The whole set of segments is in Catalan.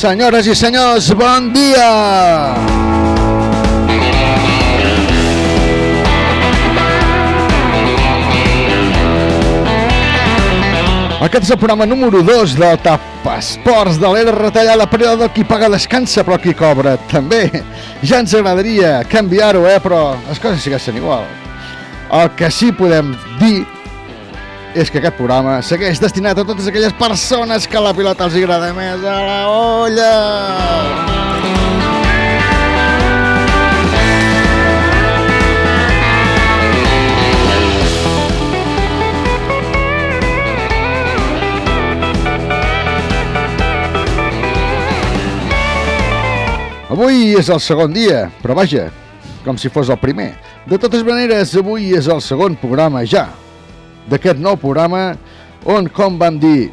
Senyores i senyors, bon dia! Aquest és el programa número 2 del TAP Esports de l'era retallada, període del qui paga descansa però qui cobra també. Ja ens agradaria canviar-ho, eh? però les coses segueixen igual. El que sí podem dir és que aquest programa segueix destinat a totes aquelles persones que la pilota els agrada més a la olla. Avui és el segon dia, però vaja, com si fos el primer. De totes maneres, avui és el segon programa ja d'aquest nou programa on, com vam dir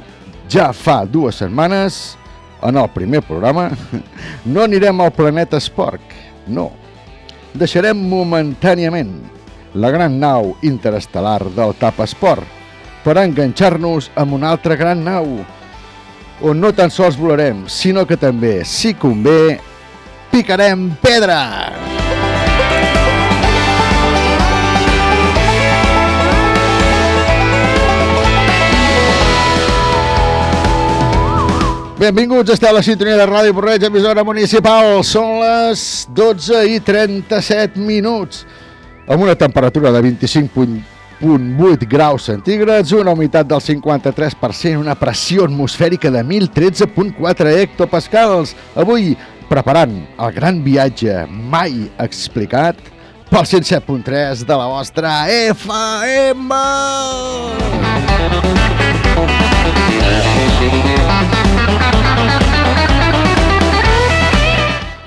ja fa dues setmanes, en el primer programa, no anirem al planeta Spork, no. Deixarem momentàniament la gran nau interestel·lar del TAP Esport per enganxar-nos amb una altra gran nau on no tan sols volarem, sinó que també, si convé, picarem pedra! Benvinguts, esteu a la sintonia de Ràdio Porreig, emissora municipal. Són les 12 i 37 minuts, amb una temperatura de 25.8 graus centígrads, una humitat del 53%, una pressió atmosfèrica de 1.013.4 hectopascals. Avui, preparant el gran viatge mai explicat pel 107.3 de la vostra FM.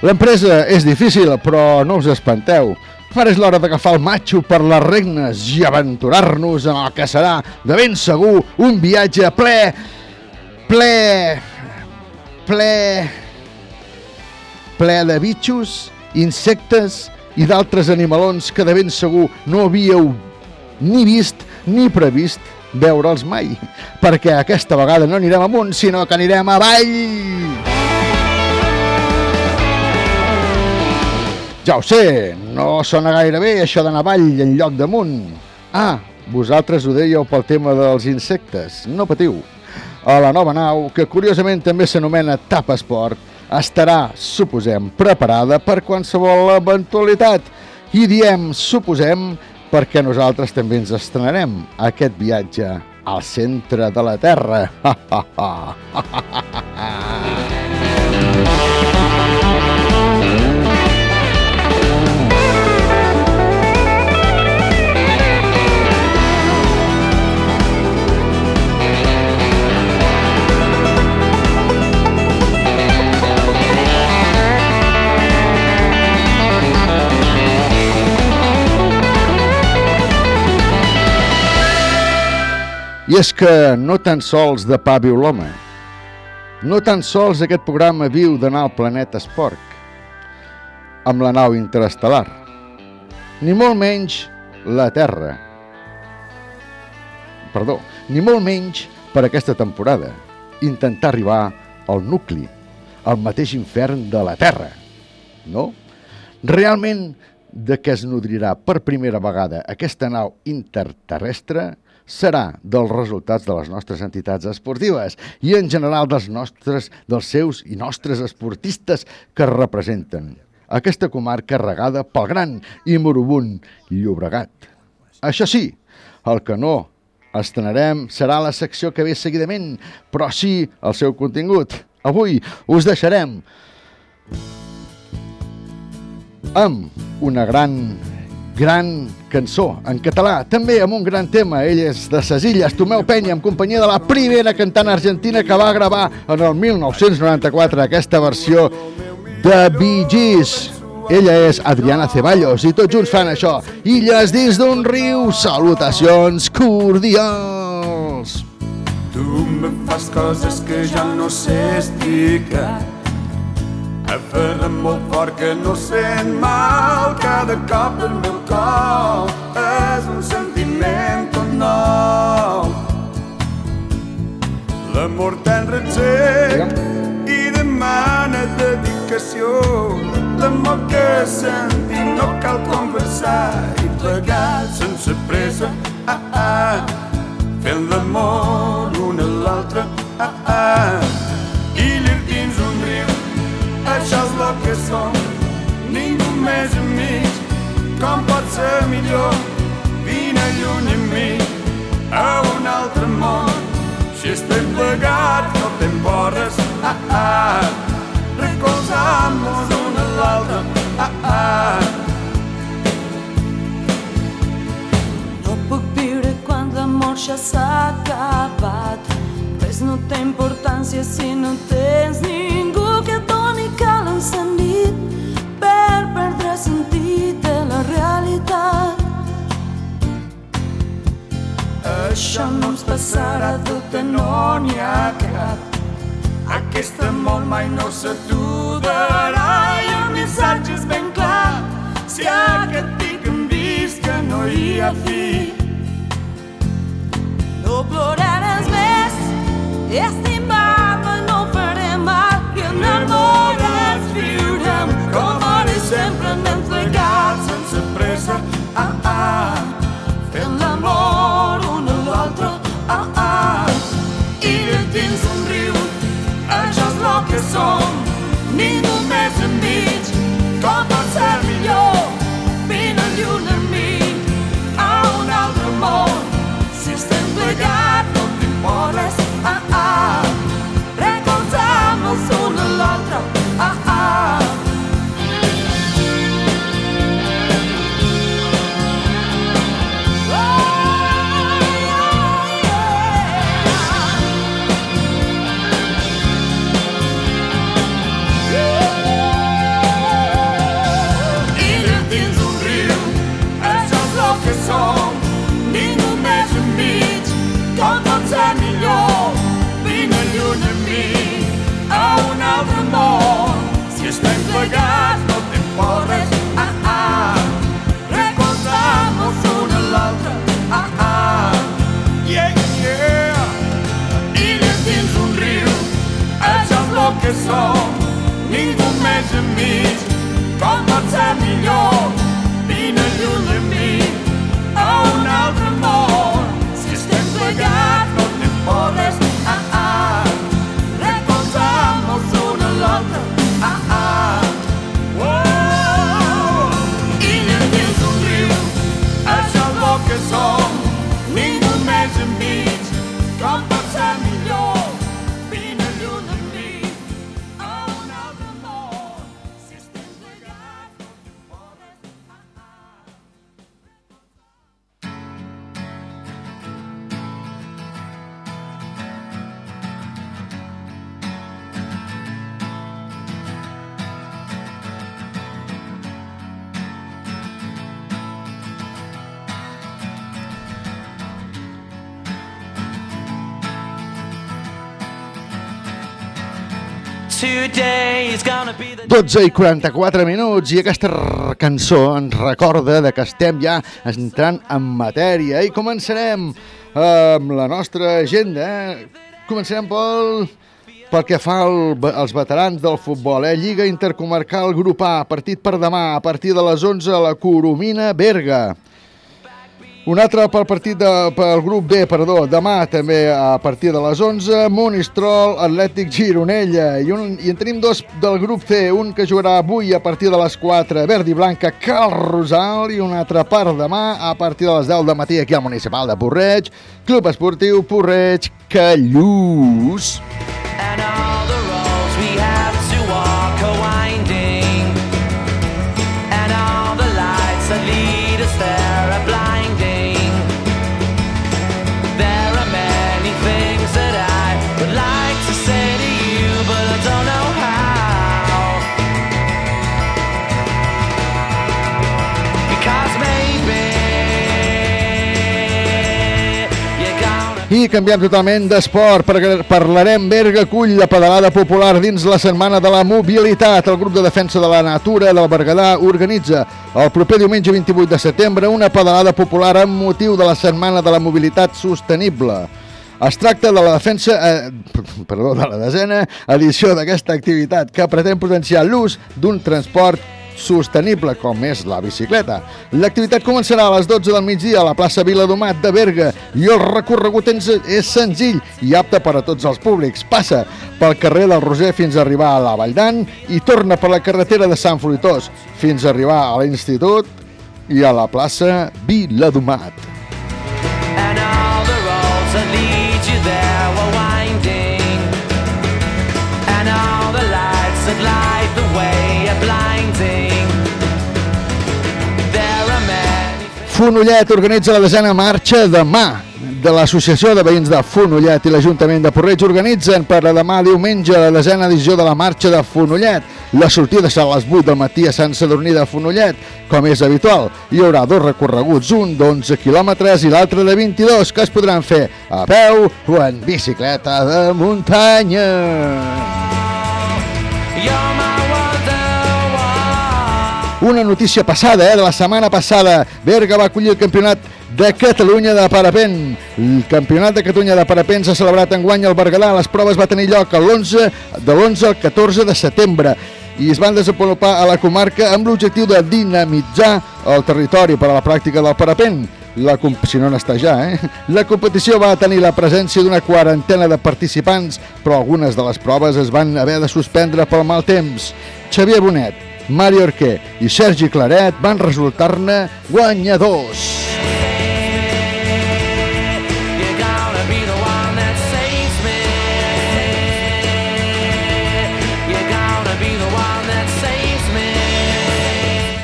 L'empresa és difícil, però no us espanteu. Ara és l'hora d'agafar el matxo per les regnes i aventurar-nos en el que serà, de ben segur, un viatge ple... ple... ple... ple de bitxos, insectes i d'altres animalons que de ben segur no havíeu ni vist ni previst veure'ls mai, perquè aquesta vegada no anirem amunt, sinó que anirem avall! Ja ho sé, no sona gaire bé això d'anar avall en lloc damunt. Ah, vosaltres ho dèieu pel tema dels insectes, no patiu. A la nova nau, que curiosament també s'anomena Tap Esport, estarà, suposem, preparada per qualsevol eventualitat. I diem suposem perquè nosaltres també ens estrenarem aquest viatge al centre de la Terra. Ha, ha, ha. ha, ha, ha. I és que no tan sols de pa viu l'home, no tan sols aquest programa viu d'anar al planeta Esporc, amb la nau interestel·lar, ni molt menys la Terra. Perdó, ni molt menys per aquesta temporada, intentar arribar al nucli, al mateix infern de la Terra. No? Realment, de què es nodrirà per primera vegada aquesta nau interterrestre serà dels resultats de les nostres entitats esportives i en general dels nostres, dels seus i nostres esportistes que representen aquesta comarca regada pel gran i moribund Llobregat. Això sí, el que no estrenarem serà la secció que ve seguidament, però sí el seu contingut. Avui us deixarem amb una gran gran cançó en català, també amb un gran tema. Ell és de ses Illes, Tomeu Penya, en companyia de la primera cantant argentina que va gravar en el 1994 aquesta versió de Bee Gees. Ella és Adriana Ceballos i tots junts fan això. Illes dins d'un riu, salutacions cordials. Tu me fas coses que ja no sé explicar Aferra'm molt fort que no sent mal Cada cop el meu cor és un sentiment tot nou. L'amor ten retzec i demana dedicació. L'amor que sentim no cal conversar i plegar sense pressa. Ah, ah, fent l'amor un a l'altre. Ah, ah, que som, ningú més enmig. Com pot ser millor? Vine lluny amb mi a un altre món. Si estem plegats no te'n porres, ah, ah. Recolzant-nos un a l'altre, ah, ah. No puc viure quan l'amor ja s'ha acabat. Res no té importància si no tens ningú que et doni cal encendit Això no ens passarà, dubte no n'hi ha cap. Aquest amor mai no s'aturarà i el missatge és ben clar. Si aquest pic hem vist que no hi ha fi. No ploraràs més, estimar-me no faré mal i enamorats viurem com ara sempre anem pressa, ah, ah, fent l'amor un a l'altre, ah, ah. Això és el que som, ningú més enmig, com pot ser 12 i 44 minuts i aquesta cançó ens recorda de que estem ja entrant en matèria i començarem amb la nostra agenda. eh? Començarem pel, pel que fa al, als veterans del futbol. Eh? Lliga Intercomarcal Grup A, partit per demà, a partir de les 11 a la Coromina Berga. Un altre pel partit de, pel grup B, perdó, demà també a partir de les 11, Monistrol, Atlètic Gironella. I, un, I en tenim dos del grup C, un que jugarà avui a partir de les 4, Verdi Blanca, Cal Rosal, i un altre per demà a partir de les 10 del matí aquí al Municipal de Porreig, Club Esportiu Porreig, Callús. And all I canviem totalment d'esport, perquè parlarem Berga Cull, la pedalada popular dins la Setmana de la Mobilitat. El grup de defensa de la natura del Berguedà organitza el proper diumenge 28 de setembre una pedalada popular amb motiu de la Setmana de la Mobilitat Sostenible. Es tracta de la defensa, eh, perdó, de la desena edició d'aquesta activitat que pretén potenciar l'ús d'un transport sostenible com és la bicicleta. L'activitat començarà a les 12 del migdia a la plaça Viladomat de Berga i el recorregut és senzill i apte per a tots els públics. Passa pel carrer del Roser fins a arribar a la Vall d'An i torna per la carretera de Sant Fruitós fins a arribar a l'institut i a la plaça Viladomat. Fonollet organitza la desena marxa demà de l'Associació de Veïns de Fonollet i l'Ajuntament de Porreig organitzen per la demà diumenge la desena edició de la marxa de Fonollet. La sortida serà a les 8 del matí a Sant Sadurní de Fonollet, com és habitual. Hi haurà dos recorreguts, un d'11 quilòmetres i l'altre de 22, que es podran fer a peu o en bicicleta de muntanya. Una notícia passada, eh, de la setmana passada. Berga va acollir el campionat de Catalunya de parapent. El campionat de Catalunya de parapent s'ha celebrat enguany al Berguedà. Les proves va tenir lloc l'11 de l'11 al 14 de setembre i es van desenvolupar a la comarca amb l'objectiu de dinamitzar el territori per a la pràctica del parapent. La, si no n'està ja, eh? La competició va tenir la presència d'una quarantena de participants, però algunes de les proves es van haver de suspendre pel mal temps. Xavier Bonet, Mario Arquer i Sergi Claret van resultar-ne guanyadors.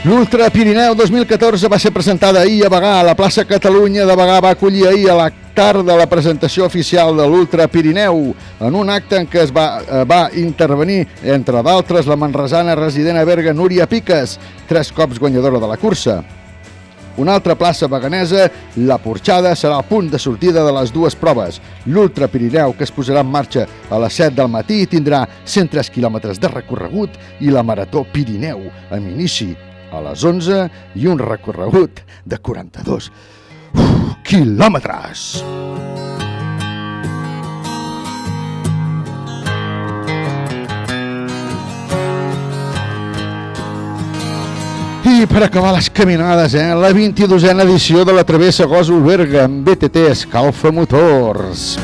L'Ultra Pirineu 2014 va ser presentada ahir a Bagà. La plaça Catalunya de Bagà va acollir ahir a la tarda la presentació oficial de l'Ultra Pirineu en un acte en què es va, eh, va intervenir, entre d'altres, la manresana resident a Berga, Núria Piques, tres cops guanyadora de la cursa. Una altra plaça veganesa, la Porxada, serà el punt de sortida de les dues proves. L'Ultra Pirineu, que es posarà en marxa a les 7 del matí, tindrà 103 quilòmetres de recorregut i la Marató Pirineu, amb inici a les 11 i un recorregut de 42 uf, quilòmetres. I per acabar les caminades, eh, la 22a edició de la Travessa Gòsol Berga amb BTT Escalfa Motors.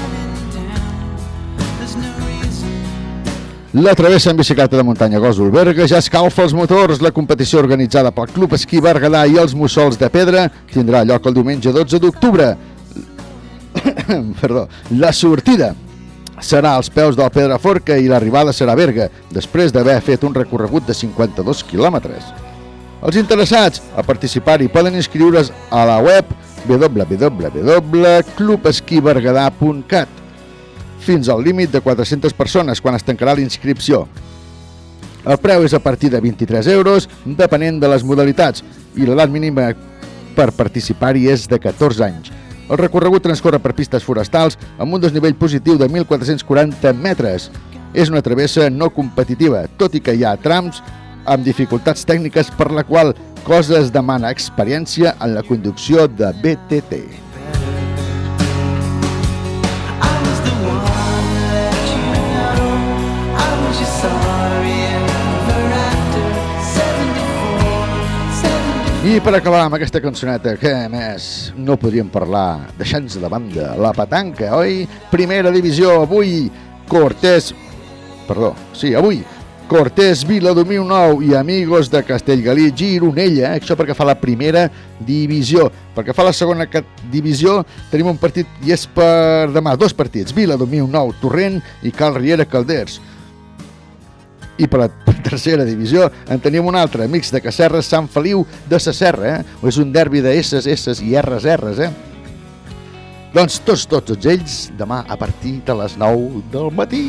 La travessa en bicicleta de muntanya Gòsol Berga ja escalfa els motors. La competició organitzada pel Club Esquí Berguedà i els Mussols de Pedra tindrà lloc el diumenge 12 d'octubre. Perdó. La sortida serà als peus del Pedraforca i l'arribada serà a Berga, després d'haver fet un recorregut de 52 quilòmetres. Els interessats a participar-hi poden inscriure's a la web www.clubesquiberguedà.cat fins al límit de 400 persones quan es tancarà la inscripció. El preu és a partir de 23 euros, depenent de les modalitats, i l'edat mínima per participar-hi és de 14 anys. El recorregut transcorre per pistes forestals amb un desnivell positiu de 1.440 metres. És una travessa no competitiva, tot i que hi ha trams amb dificultats tècniques per la qual cosa es demana experiència en la conducció de BTT. I per acabar amb aquesta cançoneta, que a més no podríem parlar, deixant-nos de banda, la petanca, oi? Primera divisió, avui Cortés... Perdó, sí, avui Cortés, Vila 2009 i Amigos de Castellgalí, Gironella, això perquè fa la primera divisió. Perquè fa la segona divisió tenim un partit i és per demà, dos partits, Vila 2009, Torrent i Cal Riera Calders. I per la tercera divisió en tenim un altre, Amics de Cacerres, Sant Feliu de Sacerra, eh? És un derbi de S, S i R's, R's, eh? Doncs tots, tots, tots ells, demà a partir de les 9 del matí.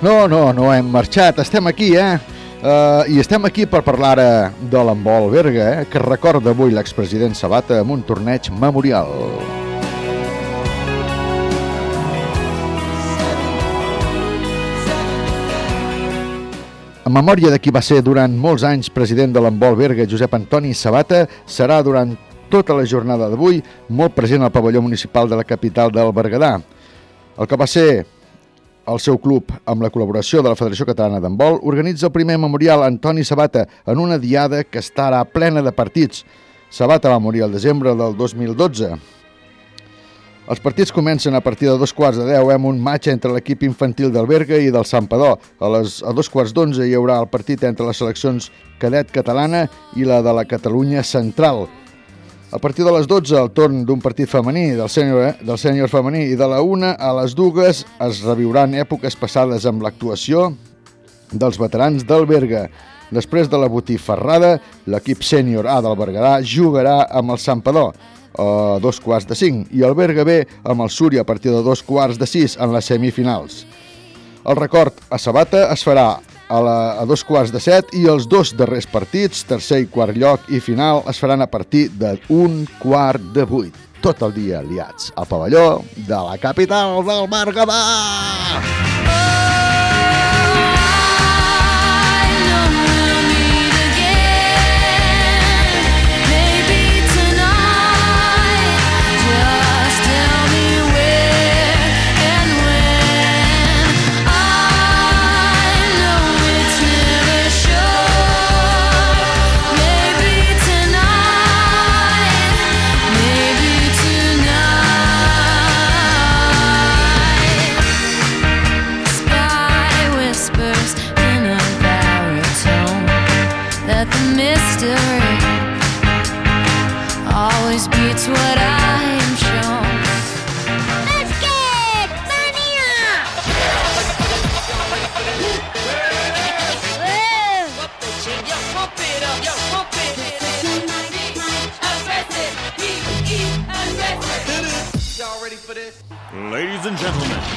No, no, no hem marxat, estem aquí, eh? Uh, I estem aquí per parlar ara de l'embol Berga, eh? que recorda avui l'expresident Sabata amb un torneig memorial. En memòria de qui va ser durant molts anys president de l'embol Berga, Josep Antoni Sabata, serà durant tota la jornada d'avui molt present al pavelló municipal de la capital del Berguedà. El que va ser el seu club, amb la col·laboració de la Federació Catalana d'Handbol, organitza el primer memorial Antoni Sabata en una diada que estarà plena de partits. Sabata va morir al desembre del 2012. Els partits comencen a partir de dos quarts de deu amb un match entre l'equip infantil del Berga i del Santpedor. A, les, a dos quarts d'onze hi haurà el partit entre les seleccions cadet catalana i la de la Catalunya Central. A partir de les 12, el torn d'un partit femení, del sènior, eh, del sènior femení, i de la 1 a les dues es reviuran èpoques passades amb l'actuació dels veterans del Berga. Després de la botifarrada, l'equip sènior A del Berguedà jugarà amb el Santpedor a dos quarts de cinc i el Berga B amb el Súria a partir de dos quarts de sis en les semifinals. El record a Sabata es farà a, la, a dos quarts de set i els dos darrers partits, tercer i quart lloc i final, es faran a partir d'un quart de vuit. Tot el dia liats al pavelló de la capital del Berguedà. Sky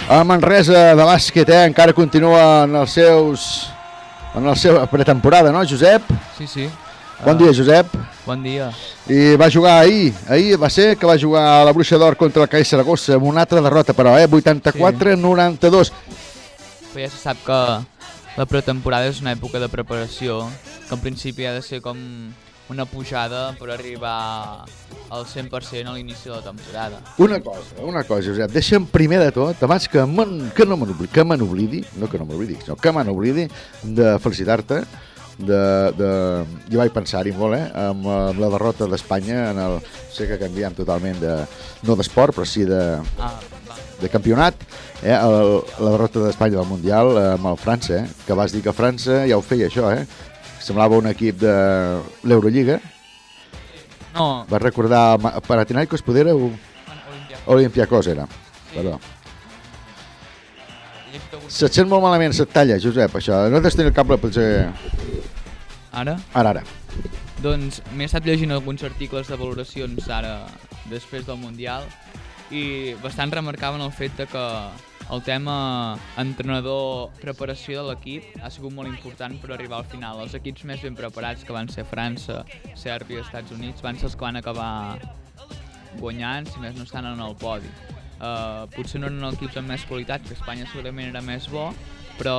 A Manresa de bàsquet, eh, encara continua en els seus en la seva pretemporada, no, Josep? Sí, sí. Bon dia, Josep. Bon dia. I va jugar ahir, ahir va ser que va jugar a la Bruixa d'Or contra el CAI Saragossa amb una altra derrota, però, eh? 84-92. Però ja se sap que la pretemporada és una època de preparació, que en principi ha de ser com una pujada per arribar al 100% a l'inici de la temporada. Una cosa, una cosa, Josep, deixa'm primer de tot, abans que, men, que no me n'oblidi, que me n'oblidi, no que no m'oblidi, sinó que me n'oblidi de felicitar-te, de, de, jo vaig pensar-hi molt, eh, amb, amb la derrota d'Espanya, en el, sé que canviem totalment de, no d'esport, però sí de, Ah, va. de campionat, eh, el, la derrota d'Espanya del Mundial eh, amb el França, eh, que vas dir que França ja ho feia això, eh, semblava un equip de l'Eurolliga, No, va recordar Panathinaikos, poder o Olimpia. Olympiacos era, perdó. Se't sent molt malament, se't talla, Josep, això. No t'has tenir el cable, potser... Ara? Ara, ara. Doncs m'he estat llegint alguns articles de valoracions ara, després del Mundial, i bastant remarcaven el fet de que el tema entrenador-preparació de l'equip ha sigut molt important per arribar al final. Els equips més ben preparats, que van ser França, Sèrbia, Estats Units, van ser els que van acabar guanyant, si més no estan en el podi. Uh, potser no eren equips amb més qualitat, que Espanya segurament era més bo, però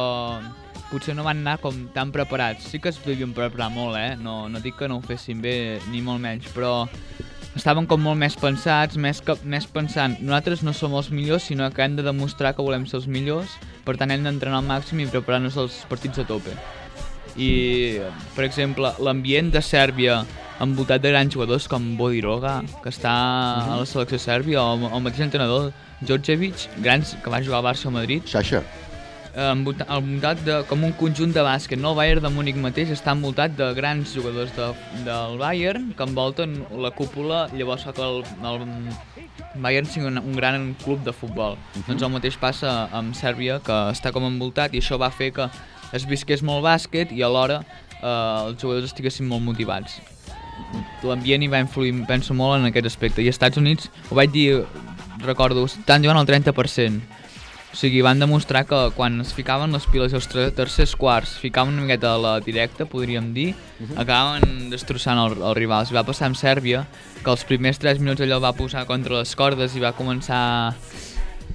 potser no van anar com tan preparats. Sí que es devien preparar molt, eh? No, no dic que no ho fessin bé, ni molt menys, però estaven com molt més pensats, més, que, més pensant, nosaltres no som els millors, sinó que hem de demostrar que volem ser els millors, per tant hem d'entrenar al màxim i preparar-nos els partits a tope. I, per exemple, l'ambient de Sèrbia envoltat de grans jugadors com Bodiroga, que està a la selecció sèrbia, o el mateix entrenador, Djordjevic, grans que va jugar al Barça o Madrid, Sasha. Envoltat, de, com un conjunt de bàsquet. No? El Bayern de Múnich mateix està envoltat de grans jugadors de, del Bayern que envolten la cúpula, llavors fa que el, el Bayern sigui un, un gran club de futbol. Doncs el mateix passa amb Sèrbia, que està com envoltat i això va fer que es visqués molt bàsquet i alhora eh, els jugadors estiguessin molt motivats. L'ambient hi va influir, penso, molt en aquest aspecte. I als Estats Units, ho vaig dir, recordo, estan jugant al 30%. O sigui, van demostrar que quan es ficaven les piles i els tre- tercers quarts ficaven una miqueta a la directa, podríem dir, acabaven destrossant el, els rivals. I va passar amb Sèrbia, que els primers 3 minuts allò va posar contra les cordes i va començar...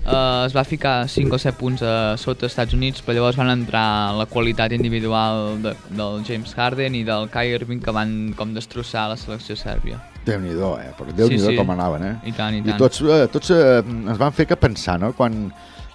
Uh, es va ficar 5 o 7 punts a sota als Estats Units, però llavors van entrar la qualitat individual de, del James Harden i del Kai Irving que van com destrossar la selecció sèrbia. Déu-n'hi-do, eh? Perquè Déu-n'hi-do Sí, sí. com anaven, eh? I tant, i I tant. tots, eh, tots eh, ens van fer que pensar, no? Quan,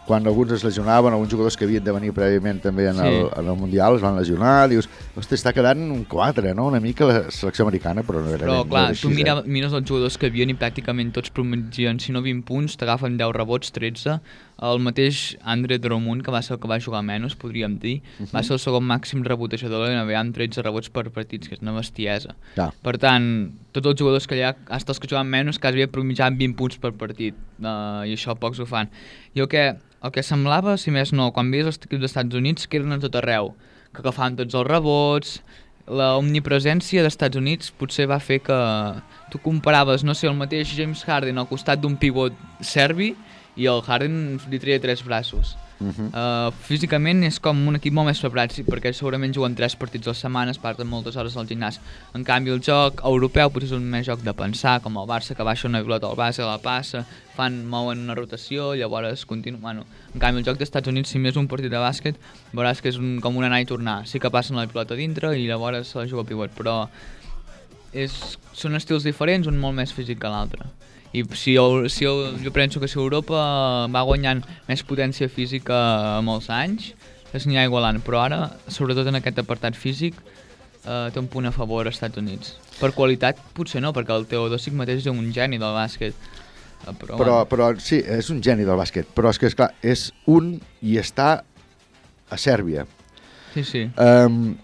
quan alguns es lesionaven, alguns jugadors que havien de venir prèviament també en, Sí. el, en el Mundial es van lesionar, dius, ostres, està quedant un 4, no? Una mica la selecció americana, però no era Però ben- no clar, era tu així, mira, eh? mires els jugadors que havien i pràcticament tots prometien, si no 20 punts, t'agafen 10 rebots, 13. El mateix Andre Drummond, que va ser el que va jugar menys, podríem dir, va ser el segon màxim rebotejador de la NBA amb 13 rebots per partits, que és una bestiesa. Ja. Per tant, tots els jugadors que allà, hasta els que jugaven menys, quasi havia promitjat 20 punts per partit, uh, i això pocs ho fan. I el que, el que semblava, si més no, quan veies els equips dels Estats Units, que eren a tot arreu, que agafaven tots els rebots, la omnipresència dels Estats Units potser va fer que tu comparaves, no sé, el mateix James Harden al costat d'un pivot serbi i el Harden li treia tres braços. Uh -huh. Uh, físicament és com un equip molt més preparat, sí, perquè segurament juguen tres partits a la setmana, es parten moltes hores al gimnàs. En canvi, el joc europeu potser és un més joc de pensar, com el Barça que baixa una pilota al base, la passa, fan, mouen una rotació, llavors continua... Bueno, en canvi, el joc dels Estats Units, si més un partit de bàsquet, veuràs que és un, com un anar i tornar. Sí que passen la pilota dintre i llavors se la juga a pivot, però és, són estils diferents, un molt més físic que l'altre. I si, eu- si jo penso que si Europa va guanyant més potència física amb els anys, es n'hi ha igualant, però ara, sobretot en aquest apartat físic, eh, té un punt a favor als Estats Units. Per qualitat, potser no, perquè el Teodosic mateix és un geni del bàsquet. Eh, Però, Però, però sí, és un geni del bàsquet, però és que, esclar, és un i està a Sèrbia. sí, sí. Um,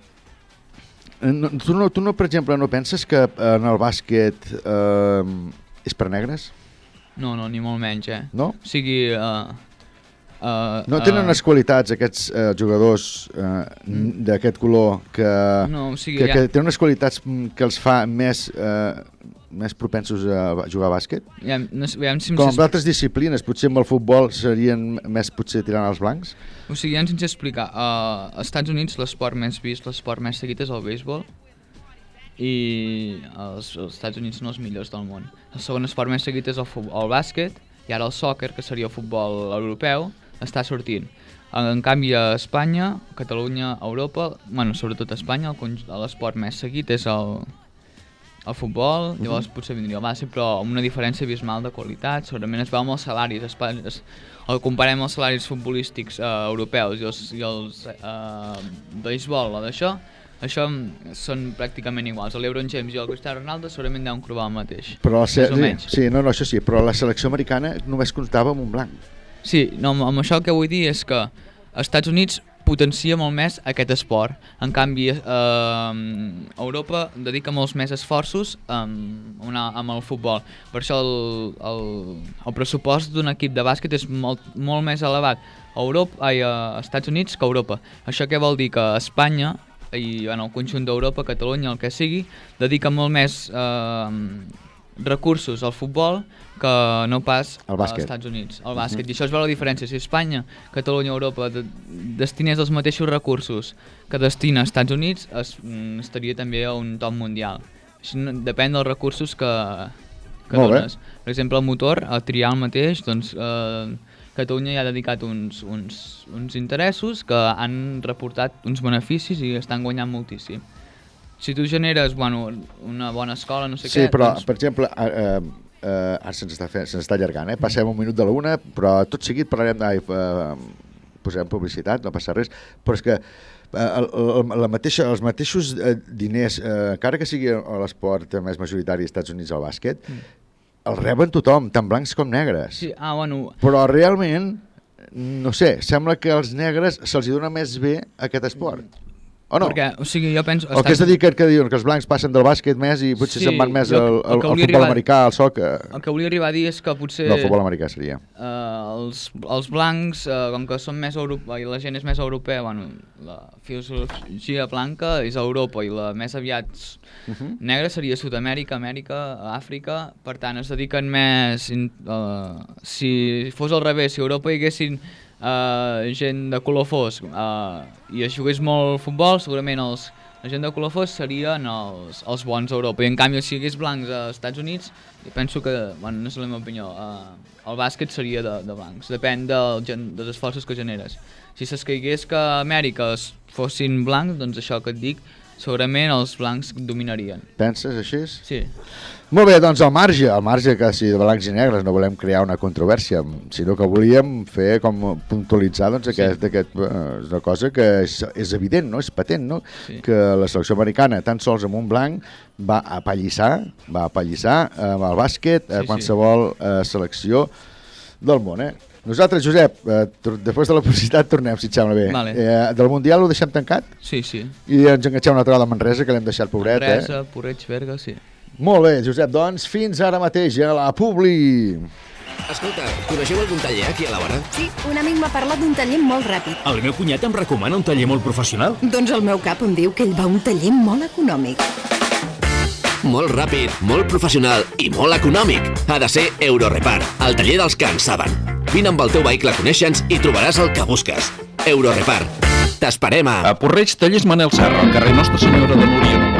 no, tu, no, tu no, per exemple, no penses que en el bàsquet um, és per negres? No, no, ni molt menys, eh? No? O sigui... Uh, uh, No tenen unes qualitats aquests uh, jugadors uh, d'aquest color que, No, o sigui, que, ja- que tenen unes qualitats mm, que els fa més, uh, més propensos a jugar a bàsquet? Ja, no aviam si Com amb altres disciplines, potser amb el futbol serien més potser tirant als blancs? O sigui, ja ens sé explicar. Uh, als Estats Units l'esport més vist, l'esport més seguit és el béisbol. I els, els Estats Units són els millors del món. El segon esport més seguit és el, futbol, el bàsquet i ara el sòquer, que seria el futbol europeu, està sortint. En, en canvi a Espanya, Catalunya, Europa, bueno, sobretot a Espanya, l'esport més seguit és el, el futbol, llavors potser vindria el bàsquet, però amb una diferència abismal de qualitat, segurament es veu amb els salaris, es, es, el comparem els salaris futbolístics eh, europeus i els, i els eh, béisbol o d'això, això mm, són pràcticament iguals. L'Ebron James i el Cristiano Ronaldo segurament deuen crobar el mateix. Però la se... Més sí, sí, no, no, això sí, però la selecció americana només comptava amb un blanc. Sí, no, amb, això el que vull dir és que als Estats Units potencia molt més aquest esport. En canvi, eh, Europa dedica molts més esforços amb, una, amb el futbol. Per això el, el, el pressupost d'un equip de bàsquet és molt, molt més elevat a Europa, ai, a Estats Units que a Europa. Això què vol dir? Que Espanya i bueno, el conjunt d'Europa, Catalunya, el que sigui, dedica molt més eh, recursos al futbol que no pas als Estats Units, al bàsquet. I això es veu la diferència. Si Espanya, Catalunya, Europa de, destinés els mateixos recursos que destina als Estats Units, es, mm, estaria també a un top mundial. Així depèn dels recursos que, que Molt bé. dones. Per exemple, el motor, a triar el mateix, doncs eh, Catalunya ja ha dedicat uns, uns, uns interessos que han reportat uns beneficis i estan guanyant moltíssim. Si tu generes bueno, una bona escola, no sé Sí, què... però, doncs, per exemple, eh, eh, ara se'ns està, fent, se'ns està allargant, eh? passem un minut de la una, però tot seguit parlarem de... Eh, posarem publicitat, no passa res, però és que eh, el, el, la mateixa, els mateixos eh, diners, eh, encara que sigui l'esport més majoritari als Estats Units al bàsquet, mm. El reben tothom, tant blancs com negres. sí, ah, bueno, Però realment, no sé, sembla que als negres se'ls dona més bé aquest esport. O no? perquè, o sigui, jo penso... O què és a dir que, que diuen que els blancs passen del bàsquet més i potser Sí, se'n van més jo- el que al volia futbol arribar- americà, al soccer... El que volia arribar a dir és que potser No, el futbol americà seria. eh, els, els blancs, eh, com que són més Europa i la gent és més europea, bueno, la filosofia blanca és Europa i la més aviat uh -huh. negra seria Sud-amèrica, Amèrica, Àfrica, per tant es dediquen més... Uh, si fos al revés, si Europa hi haguessin uh, gent de color fosc uh, i es jugués molt futbol, segurament els, la gent de color fosc serien els, els bons a Europa. I en canvi, si hi hagués blancs als Estats Units, penso que, bueno, no és la meva opinió, uh, el bàsquet seria de, de blancs. Depèn del, dels esforços que generes. Si s'escaigués que a Amèrica fossin blancs, doncs això que et dic, segurament els blancs dominarien. Penses així? Sí. Molt bé, doncs al marge, al marge que si de blancs i negres no volem crear una controvèrsia, sinó que volíem fer com puntualitzar doncs, aquest, aquest, eh, és una cosa que és, és evident, no? és patent, no? Sí. que la selecció americana, tan sols amb un blanc, va apallissar, va apallissar eh, amb el bàsquet a Sí, sí. qualsevol eh, selecció del món. Eh? Nosaltres, Josep, eh, després de la publicitat tornem, si et sembla bé. Vale. Eh, del Mundial ho deixem tancat Sí, sí. i ens enganxem una altra vegada a Manresa, que l'hem deixat pobret. Eh? Resa, Porreig, Berga, sí. Molt bé, Josep, doncs fins ara mateix a la Publi. Escolta, coneixeu algun taller aquí a la vora? Sí, un amic m'ha parlat d'un taller molt ràpid. El meu cunyat em recomana un taller molt professional. Doncs el meu cap em diu que ell va a un taller molt econòmic. Molt ràpid, molt professional i molt econòmic. Ha de ser Eurorepar, el taller dels que en saben. Vine amb el teu vehicle a conèixer-nos i trobaràs el que busques. Eurorepar. T'esperem a... A Porreig, tallers Manel Serra, al carrer Nostra Senyora de Núria,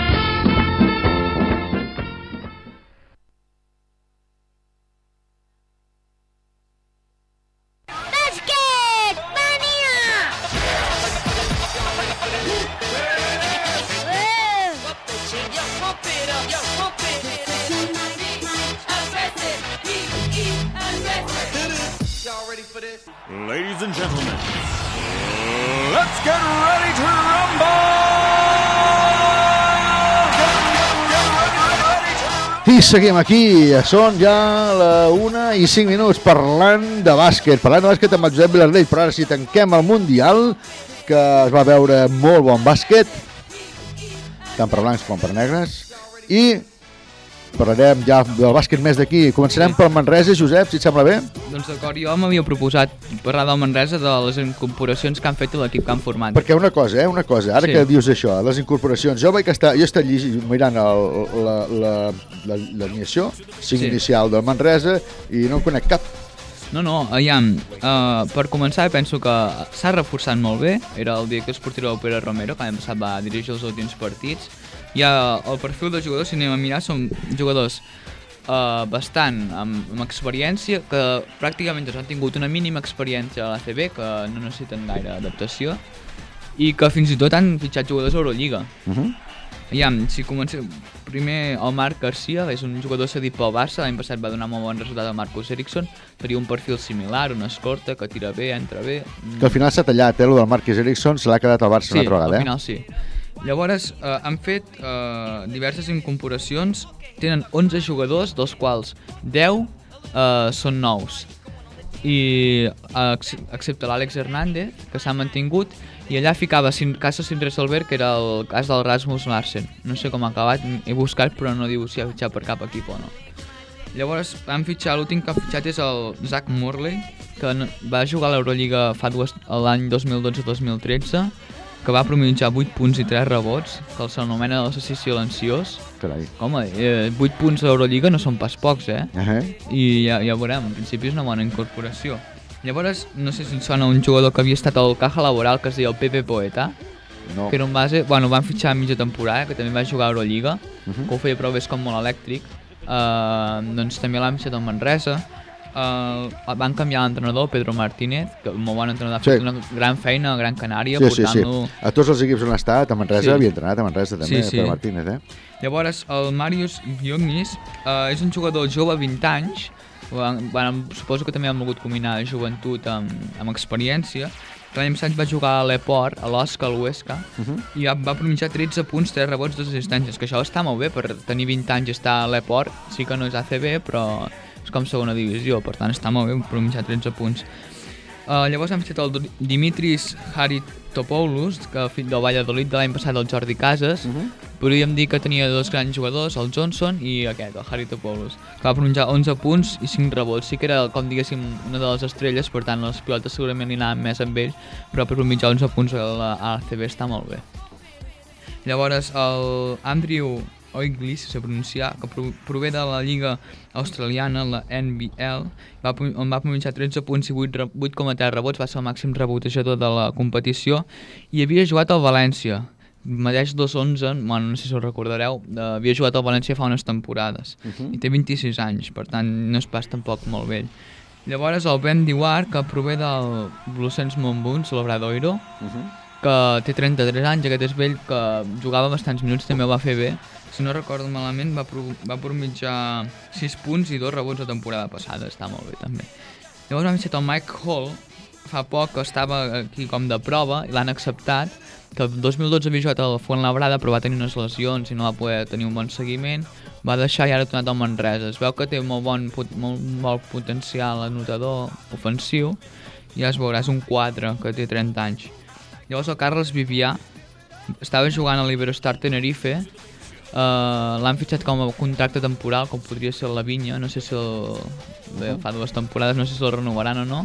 Ladies and gentlemen, let's get ready to rumble! I seguim aquí, són ja la una i cinc minuts parlant de bàsquet, parlant de bàsquet amb el Josep Vilardell, però ara si tanquem el Mundial, que es va veure molt bon bàsquet, tant per blancs com per negres, i parlarem ja del bàsquet més d'aquí. Començarem pel Manresa, Josep, si et sembla bé? Doncs d'acord, jo m'havia proposat parlar del Manresa de les incorporacions que han fet l'equip que han format. Perquè una cosa, eh, una cosa, ara Sí. que dius això, les incorporacions, jo vaig estar, jo estat llegint, mirant el- la- la- la- l'alineació, cinc Sí. inicial del Manresa, i no en conec cap. No, no, aviam, uh, per començar penso que s'ha reforçat molt bé, era el director esportiu Pere Romero, que l'any passat va dirigir els últims partits, i uh, el perfil de jugadors, si anem a mirar, són jugadors uh, bastant amb, amb experiència, que pràcticament tots han tingut una mínima experiència a l'ACB, que no necessiten gaire adaptació, i que fins i tot han fitxat jugadors a Eurolliga. Uh -huh. Aviam, si comencem... Primer, el Marc Garcia és un jugador cedit pel Barça, l'any passat va donar molt bon resultat al Marcus Ericsson, tenia un perfil similar, una escorta, que tira bé, entra bé... Que al final s'ha tallat, eh, el del Marquis Eriksson, se l'ha quedat al Barça sí, una altra vegada, al eh? final sí. Llavors, eh, han fet eh, diverses incorporacions, tenen 11 jugadors, dels quals 10 eh, són nous. I ex- excepte l'Àlex Hernández, que s'ha mantingut, i allà ficava Sin Casa Sindre Solver, que era el cas del Rasmus Larsen. No sé com ha acabat, he buscat, però no diu si ha fitxat per cap equip o no. Llavors han fitxat, l'últim que ha fitxat és el Zach Morley, que va jugar a l'Eurolliga l'any 2012-2013, que va promitjar 8 punts i 3 rebots, que s'anomena l'assassí silenciós. Carai. Home, eh, 8 punts a l'Eurolliga no són pas pocs, eh? Uh -huh. I ja, ja veurem, en principi és una bona incorporació. Llavors, no sé si et sona un jugador que havia estat al Caja Laboral, que es deia el Pepe Poeta, No. que era un base, bueno, van fitxar a mitja temporada, que també va jugar a Eurolliga, Uh -huh. que ho feia prou bé és com molt elèctric, uh, doncs també l'han fitxat al Manresa, uh, van canviar l'entrenador, Pedro Martínez, que un molt bon entrenador, ha Sí. fet una gran feina a Gran Canària, Sí, sí, sí. A tots els equips on ha estat, a Manresa, Sí. havia entrenat a Manresa també, Sí, sí. per Martínez, eh? Llavors, el Marius Giognis uh, és un jugador jove, 20 anys, van, van, suposo que també han volgut combinar joventut amb, amb experiència. L'any passat va jugar a l'Eport, a l'Osca, al Huesca, Uh -huh. i va, promitjar 13 punts, 3 rebots, 2 assistències, que això està molt bé, per tenir 20 anys i estar a l'Eport, sí que no és ACB, però com segona divisió, per tant està molt bé promitjar 13 punts. Uh, llavors han fitxat el Dimitris Haritopoulos, que fill del Valladolid de l'any passat, el Jordi Casas. Uh -huh. Podríem dir que tenia dos grans jugadors, el Johnson i aquest, el Haritopoulos, que va pronunciar 11 punts i 5 rebots. Sí que era, com diguéssim, una de les estrelles, per tant les pilotes segurament li anaven més amb ell, però per mitjà 11 punts a la, a la CB està molt bé. Llavors, el Andrew Oigly, si se pronunciar, que pro- prové de la lliga australiana, la NBL, va, on va pronunciar 13 punts i 8 re- 8,3 rebots, va ser el màxim rebotejador de la competició, i havia jugat al València, mateix 2-11, bueno, no sé si ho recordareu, de, havia jugat al València fa unes temporades, Uh -huh. i té 26 anys, per tant no és pas tampoc molt vell. Llavors el Ben Diwar, que prové del Bluesens Montbuns, l'Obradoiro, Uh -huh. que té 33 anys, aquest és vell, que jugava bastants minuts, també ho va fer bé. Si no recordo malament, va, va promitjar 6 punts i 2 rebots la temporada passada, està molt bé també. Llavors vam fet el Mike Hall, fa poc estava aquí com de prova i l'han acceptat, que el 2012 havia jugat al Labrada però va tenir unes lesions i no va poder tenir un bon seguiment, va deixar i ara ha tornat al Manresa. Es veu que té molt bon, molt, molt potencial anotador ofensiu, i ja es veurà, és un 4 que té 30 anys. Llavors el Carles Vivià estava jugant a l'Iberostar Tenerife, uh, l'han fitxat com a contracte temporal, com podria ser la Vinya, no sé si el, bé, fa dues temporades, no sé si el renovaran o no,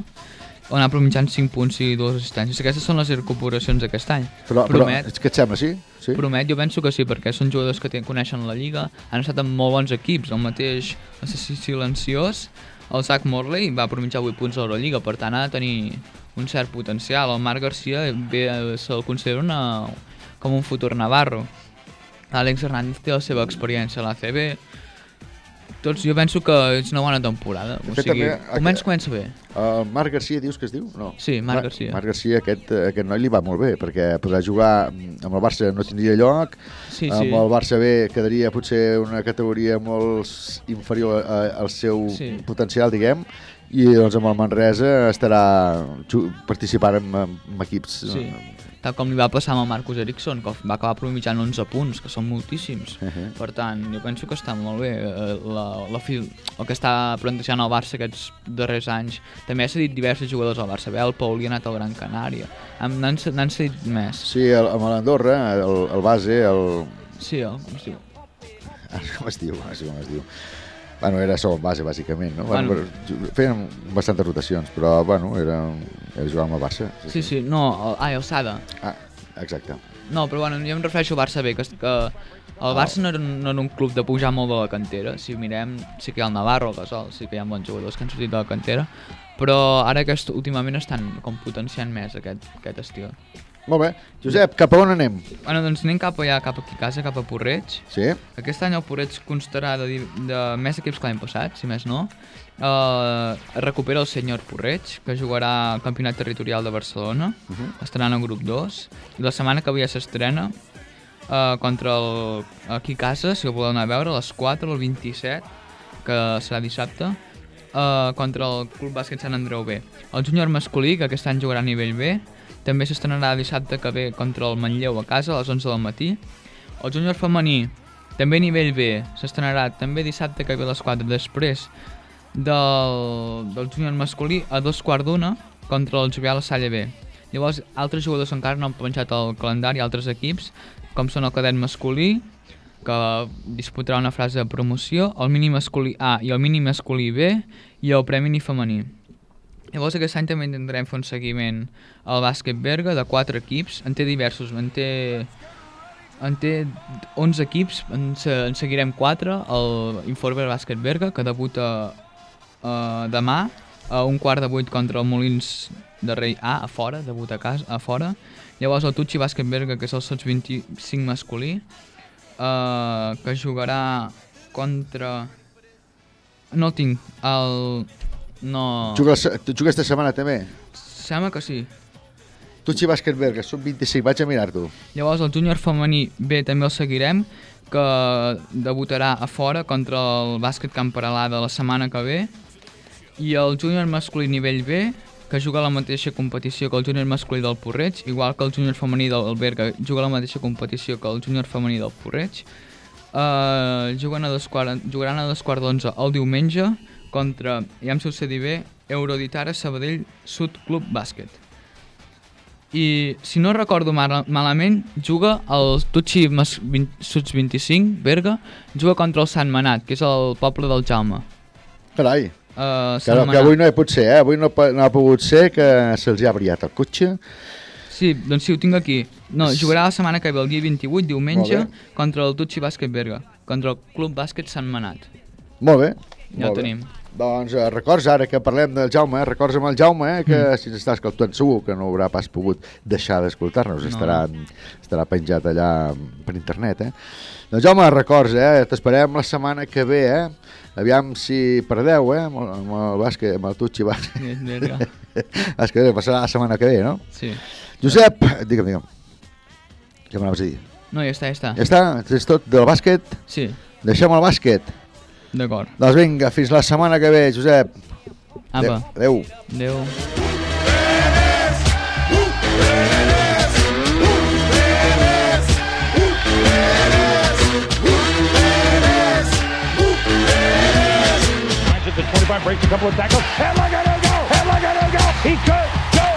on ha promitjant 5 punts i 2 assistències. Aquestes són les incorporacions d'aquest any. Però, però, promet, és que et sembla, sí? sí? promet, jo penso que sí, perquè són jugadors que coneixen la Lliga, han estat en molt bons equips, el mateix assassí silenciós, el Zach Morley va promitjar 8 punts a l'Eurolliga, per tant ha de tenir un cert potencial. El Marc Garcia eh, se'l considera una, com un futur Navarro. Àlex Hernández té la seva experiència a l'ACB. Tots, jo penso que és una bona temporada. De O fet, sigui, també, comença, aquest- comença bé. El Marc Garcia dius que es diu? No. Sí, Marc Garcia. Marc Garcia, aquest, aquest noi li va molt bé, perquè podrà jugar amb el Barça no tindria lloc, Sí, amb sí. el Barça B quedaria potser una categoria molt inferior a- al seu Sí. potencial, diguem, i doncs amb el Manresa estarà participant en, en equips Sí. eh, tal com li va passar amb el Marcus Ericsson, que va acabar mitjant 11 punts, que són moltíssims. Uh -huh. Per tant, jo penso que està molt bé. eh, La, la fi, el que està plantejant el Barça aquests darrers anys. També s'ha dit diversos jugadors al Barça. Bé, el Paulí ha anat al Gran Canària. N'han n'han dit més. Sí, el, amb l'Andorra, el, el base, el... Sí, el, com es diu? Ah, Com es diu? No sé com es diu. Bueno, era segon base, bàsicament, no? Bueno, Bueno. Feien bastantes rotacions, però, bueno, era, era jugar amb el Barça. Sí, sí, no, el, ah, el Sada. Ah, exacte. No, però bueno, jo em refereixo al Barça B, que, que el Barça no era, un- no era un club de pujar molt de la cantera. Si mirem, sí que hi ha el Navarro, el Gasol, sí que hi ha bons jugadors que han sortit de la cantera, però ara aquest, últimament estan com potenciant més aquest, aquest estil. Molt bé. Josep, cap a on anem? Bueno, doncs anem cap allà, cap aquí a casa, cap a Porreig. Sí? Aquest any el Porreig constarà de, de més equips que l'any passat, si més no. Uh, recupera el senyor Porreig, que jugarà al Campionat Territorial de Barcelona. Uh -huh. Estarà en el grup 2. I la setmana que ve ja s'estrena uh, contra el, aquí a casa, si el voleu anar a veure, a les 4, el 27, que serà dissabte, uh, contra el Club Bàsquet Sant Andreu B. El júnior masculí, que aquest any jugarà a nivell B, també s'estrenarà dissabte que ve contra el Manlleu a casa a les 11 del matí. El júnior femení, també a nivell B, s'estrenarà també dissabte que ve a les 4 després del, del júnior masculí a dos quarts d'una contra el Jovial Salle B. Llavors, altres jugadors encara no han penjat el calendari, altres equips, com són el cadet masculí, que disputarà una frase de promoció, el mini masculí A i el mini masculí B i el premini femení. Llavors aquest any també intentarem fer un seguiment al bàsquet Berga de quatre equips, en té diversos, en té, en té 11 equips, en, en seguirem 4, el Informer Bàsquet Berga, que debuta uh, demà a un quart de vuit contra el Molins de Rei A, a fora, debuta a, casa, a fora. Llavors el Tutxi Bàsquet Berga, que és el sots 25 masculí, uh, que jugarà contra... No el tinc, el... No... Se- tu jugues esta setmana també? Sembla que sí. Tutxi Bàsquet Berga, són 25, vaig a mirar-t'ho. Llavors el júnior femení B també el seguirem, que debutarà a fora contra el bàsquet Camp Paralada la setmana que ve, i el júnior masculí nivell B, que juga a la mateixa competició que el júnior masculí del Porreig, igual que el júnior femení del Berga juga a la mateixa competició que el júnior femení del Porreig, uh, juguen a dos quart, jugaran a dos quarts d'onze el diumenge contra, ja em sé si ho dir bé, Euroditara Sabadell Sud Club Bàsquet i si no recordo mal, malament juga el Tutxi Mas 20, Suts 25, Berga, juga contra el Sant Manat, que és el poble del Jaume. Carai. Uh, Que, no, que avui no he pogut ser, eh? Avui no, no ha pogut ser que se'ls ha abriat el cotxe. Sí, doncs sí, ho tinc aquí. No, jugarà la setmana que ve, el dia 28, diumenge, Molt contra el Tutxi Bàsquet Berga, contra el Club Bàsquet Sant Manat. Molt bé. Ja ho molt bé. Doncs eh, records, ara que parlem del Jaume, eh, records amb el Jaume, eh, que mm. si ens està escoltant segur que no haurà pas pogut deixar d'escoltar-nos, No. estarà, estarà penjat allà per internet. Eh? Doncs Jaume, records, eh? t'esperem la setmana que ve, eh? aviam si perdeu eh? amb, el, amb el bàsquet, amb el Tutxi bàsquet. És que passarà la setmana que ve, no? Sí. Josep, digue'm, digue'm. Què m'anaves a dir? No, ja està, ja està. Ja està? És tot del bàsquet? Sí. Deixem el bàsquet? D'acord. Doncs vinga, fins la setmana que ve, Josep. Apa. Adéu. Adéu. Finds it to 25, breaks a couple of tackles. And look at him go! And look at him go! He could go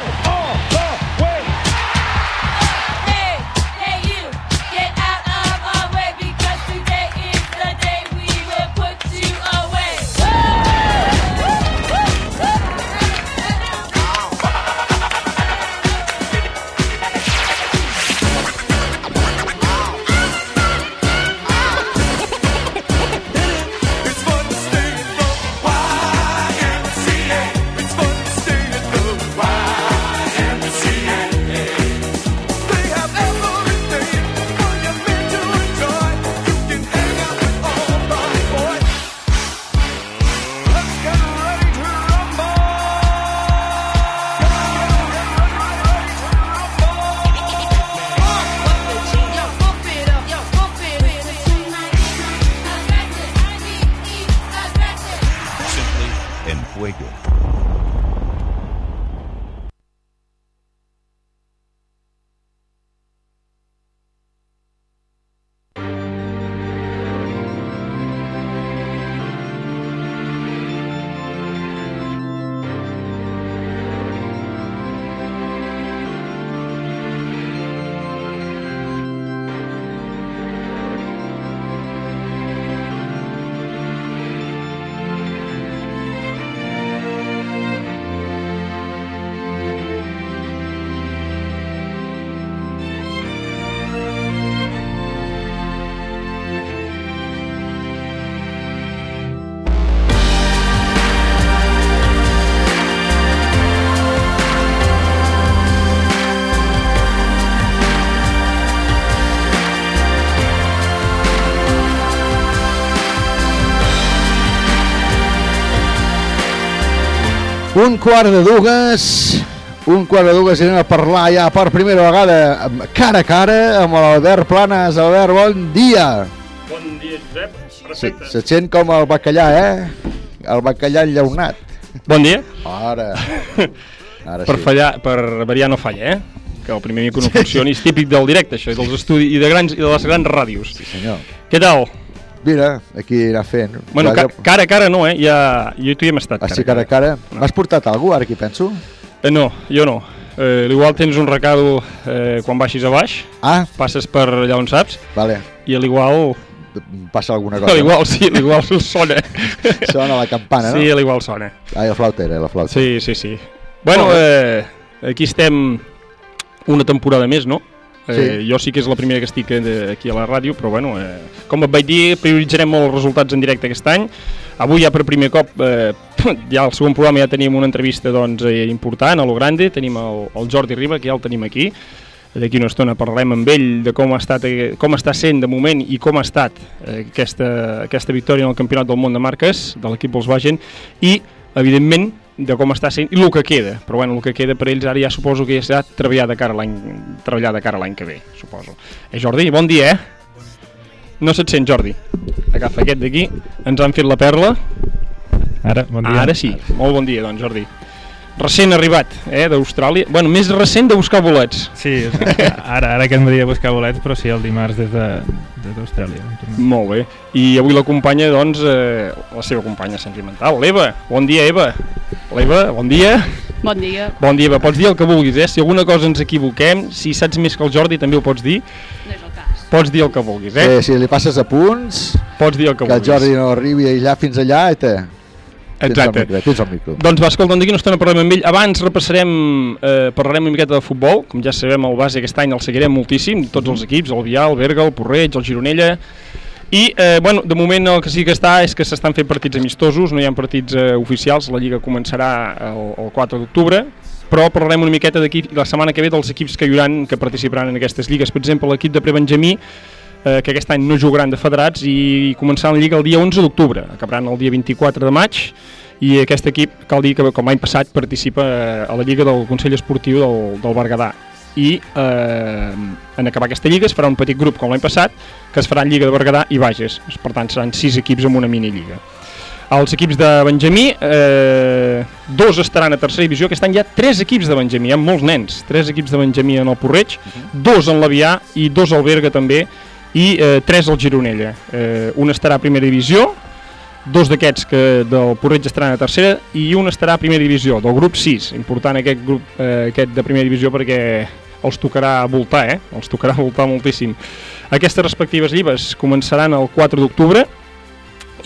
Un quart de dues, un quart de dues i anem a parlar ja per primera vegada cara a cara amb l'Albert Planes. Albert, bon dia. Bon dia, Josep. Se, Perfecte. se sent com el bacallà, eh? El bacallà enllaunat. Bon dia. Ara. Ara per sí. fallar, per variar no falla, eh? Que el primer micro no funcioni és típic del directe, això, i dels estudis i de, grans, i de les grans ràdios. Sí, senyor. Què tal? Mira, aquí anar fent. Bueno, ca cara a cara no, eh? Ja, jo i tu hi hem estat. Sí, cara a cara. M'has portat algú ara, aquí penso? Eh, no, jo no. Eh, igual tens un recado eh, quan baixis a baix. Ah. Passes per allà on saps. Vale. I a l'igual... Passa alguna A cosa. l'igual, sí, a l'igual sona. Sona la campana, no? Sí, l'igual sona. Ah, i la flauta era, la flauta. Sí, sí, sí. Bueno, Molt eh, aquí estem una temporada més, no? Eh, Sí. Jo sí que és la primera que estic eh, aquí a la ràdio, però bueno, eh, com et vaig dir, prioritzarem molt els resultats en directe aquest any. Avui ja per primer cop, eh, ja al segon programa ja tenim una entrevista doncs, eh, important, a lo grande, tenim el, el Jordi Riba, que ja el tenim aquí. D'aquí una estona parlarem amb ell de com, ha estat, eh, com està sent de moment i com ha estat eh, aquesta, aquesta victòria en el Campionat del Món de Marques de l'equip Volkswagen i, evidentment, de com està sent i el que queda. Però bueno, el que queda per ells ara ja suposo que ja serà treballar de cara l'any treballar de cara l'any que ve, suposo. Eh, Jordi, bon dia, eh? No se't sent, Jordi. Agafa aquest d'aquí. Ens han fet la perla. Ara, bon dia. Ara sí. Molt bon dia, doncs, Jordi. Recent arribat, eh, d'Austràlia. Bueno, més recent de buscar bolets. Sí, ara, ara aquest matí a buscar bolets, però sí, el dimarts des de des d'Austràlia. vam tornar. Molt bé. I avui l'acompanya, doncs, eh, la seva companya sentimental, l'Eva. Bon dia, Eva. L'Eva, bon dia. Bon dia. Bon dia, Eva. Pots dir el que vulguis, eh? Si alguna cosa ens equivoquem, si saps més que el Jordi, també ho pots dir. No és el cas. Pots dir el que vulguis, Eh, eh? si li passes a punts, Pots dir el que, que el vulguis. Jordi no arribi allà fins allà, i te... Exacte. Tens el micro, tens el micro. Doncs va, escolta, d'aquí una estona parlem amb ell. Abans repassarem, eh, parlarem una miqueta de futbol. Com ja sabem, el base aquest any el seguirem moltíssim, tots els equips, el Vial, el Berga, el Porreig, el Gironella... I, eh, bueno, de moment el que sí que està és que s'estan fent partits amistosos, no hi ha partits eh, oficials, la Lliga començarà el, el 4 d'octubre, però parlarem una miqueta d'aquí la setmana que ve dels equips que hi haurà, que participaran en aquestes lligues. Per exemple, l'equip de Prebenjamí, eh, que aquest any no jugaran de federats i començaran la Lliga el dia 11 d'octubre, acabaran el dia 24 de maig, i aquest equip, cal dir que com l'any passat participa eh, a la Lliga del Consell Esportiu del, del Berguedà i eh, en acabar aquesta lliga es farà un petit grup com l'any passat que es farà en Lliga de Berguedà i Bages. Per tant seran sis equips amb una minilliga els equips de Benjamí eh, dos estaran a tercera divisió aquest any hi ha tres equips de Benjamí, hi ha molts nens tres equips de Benjamí en el Porreig dos en l'Avià i dos al Berga també i eh, tres al Gironella. Eh, un estarà a primera divisió dos d'aquests que del Porreig estaran a tercera i un estarà a primera divisió, del grup 6 important aquest grup eh, aquest de primera divisió perquè els tocarà voltar eh? els tocarà voltar moltíssim aquestes respectives llibres començaran el 4 d'octubre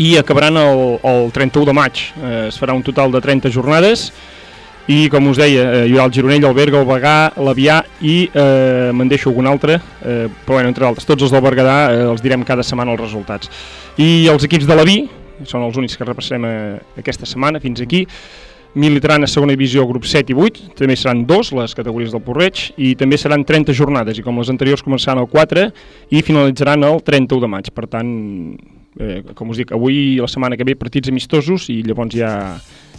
i acabaran el, el 31 de maig eh, es farà un total de 30 jornades i com us deia, eh, hi haurà el Gironell, el Berga, el Bagà, l'Avià i eh, me'n deixo algun altre, eh, però bueno, entre altres, tots els del Berguedà eh, els direm cada setmana els resultats. I els equips de l'Avi, són els únics que repassem eh, aquesta setmana, fins aquí, militaran a segona divisió grup 7 i 8, també seran dos les categories del Porreig i també seran 30 jornades i com les anteriors començaran el 4 i finalitzaran el 31 de maig, per tant eh, com us dic, avui la setmana que ve partits amistosos i llavors ja,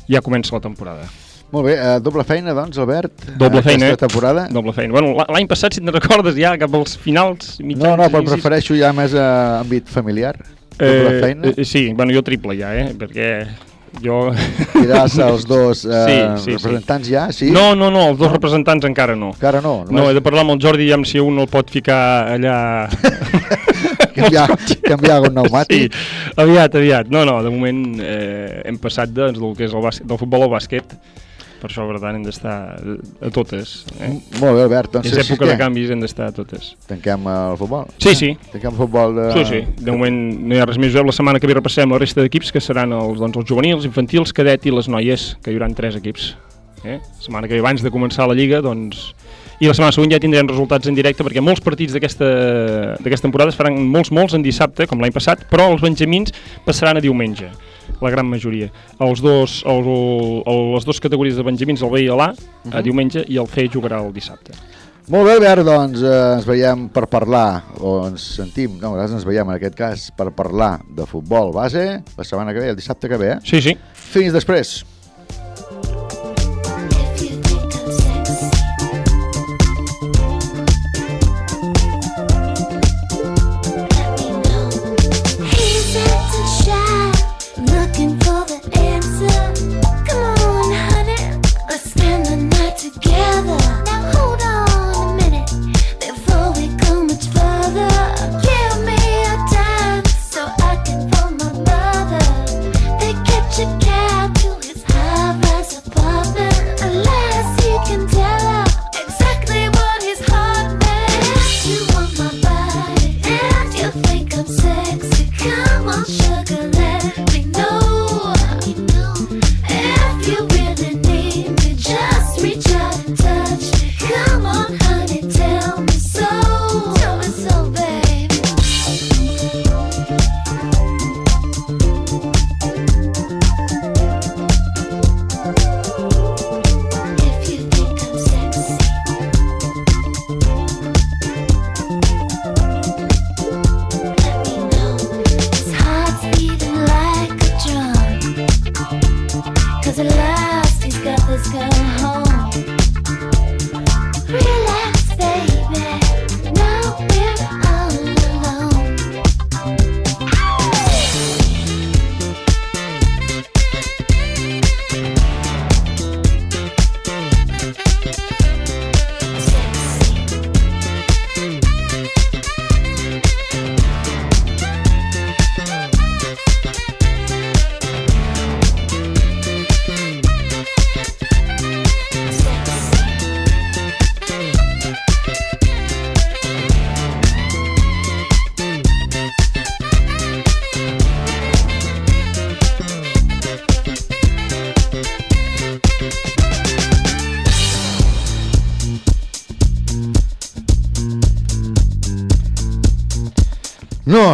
ja comença la temporada. Molt bé, eh, doble feina, doncs, Albert? Doble feina, Aquesta temporada? Doble feina. Bueno, l'any passat, si te'n recordes, ja cap als finals, mitjans... No, no, però prefereixo ja més a àmbit familiar. Eh, feina. eh, sí, bueno, jo triple ja, eh, perquè jo... Diràs els dos eh, Sí, sí, representants ja, sí? No, no, no, els dos representants encara no. Encara no. No, he de parlar amb el Jordi i si un el pot ficar allà... canviar, canviar un pneumàtic. Sí, aviat, aviat. No, no, de moment eh, hem passat doncs, del que és el bàsquet, del futbol al bàsquet, per això, per tant, hem d'estar a totes. Eh? Molt bé, Albert. Doncs, és època què? de canvis, hem d'estar a totes. Tanquem el futbol? Sí, sí. Tanquem el futbol de... Sí, sí. De moment no hi ha res més. La setmana que ve repassem la resta d'equips, que seran els, doncs, els juvenils, infantils, cadet i les noies, que hi haurà tres equips. Eh? La setmana que ve, abans de començar la Lliga, doncs... I la setmana següent ja tindrem resultats en directe, perquè molts partits d'aquesta temporada es faran molts, molts en dissabte, com l'any passat, però els benjamins passaran a diumenge, la gran majoria. Els dos, el, el, les dues categories de benjamins, el B i l'A, a Mhm. diumenge, i el C jugarà el dissabte. Molt bé, Albert, doncs eh, ens veiem per parlar, o ens sentim, no, vegades ens veiem en aquest cas, per parlar de futbol base, la setmana que ve, el dissabte que ve, eh? Sí, sí. Fins després.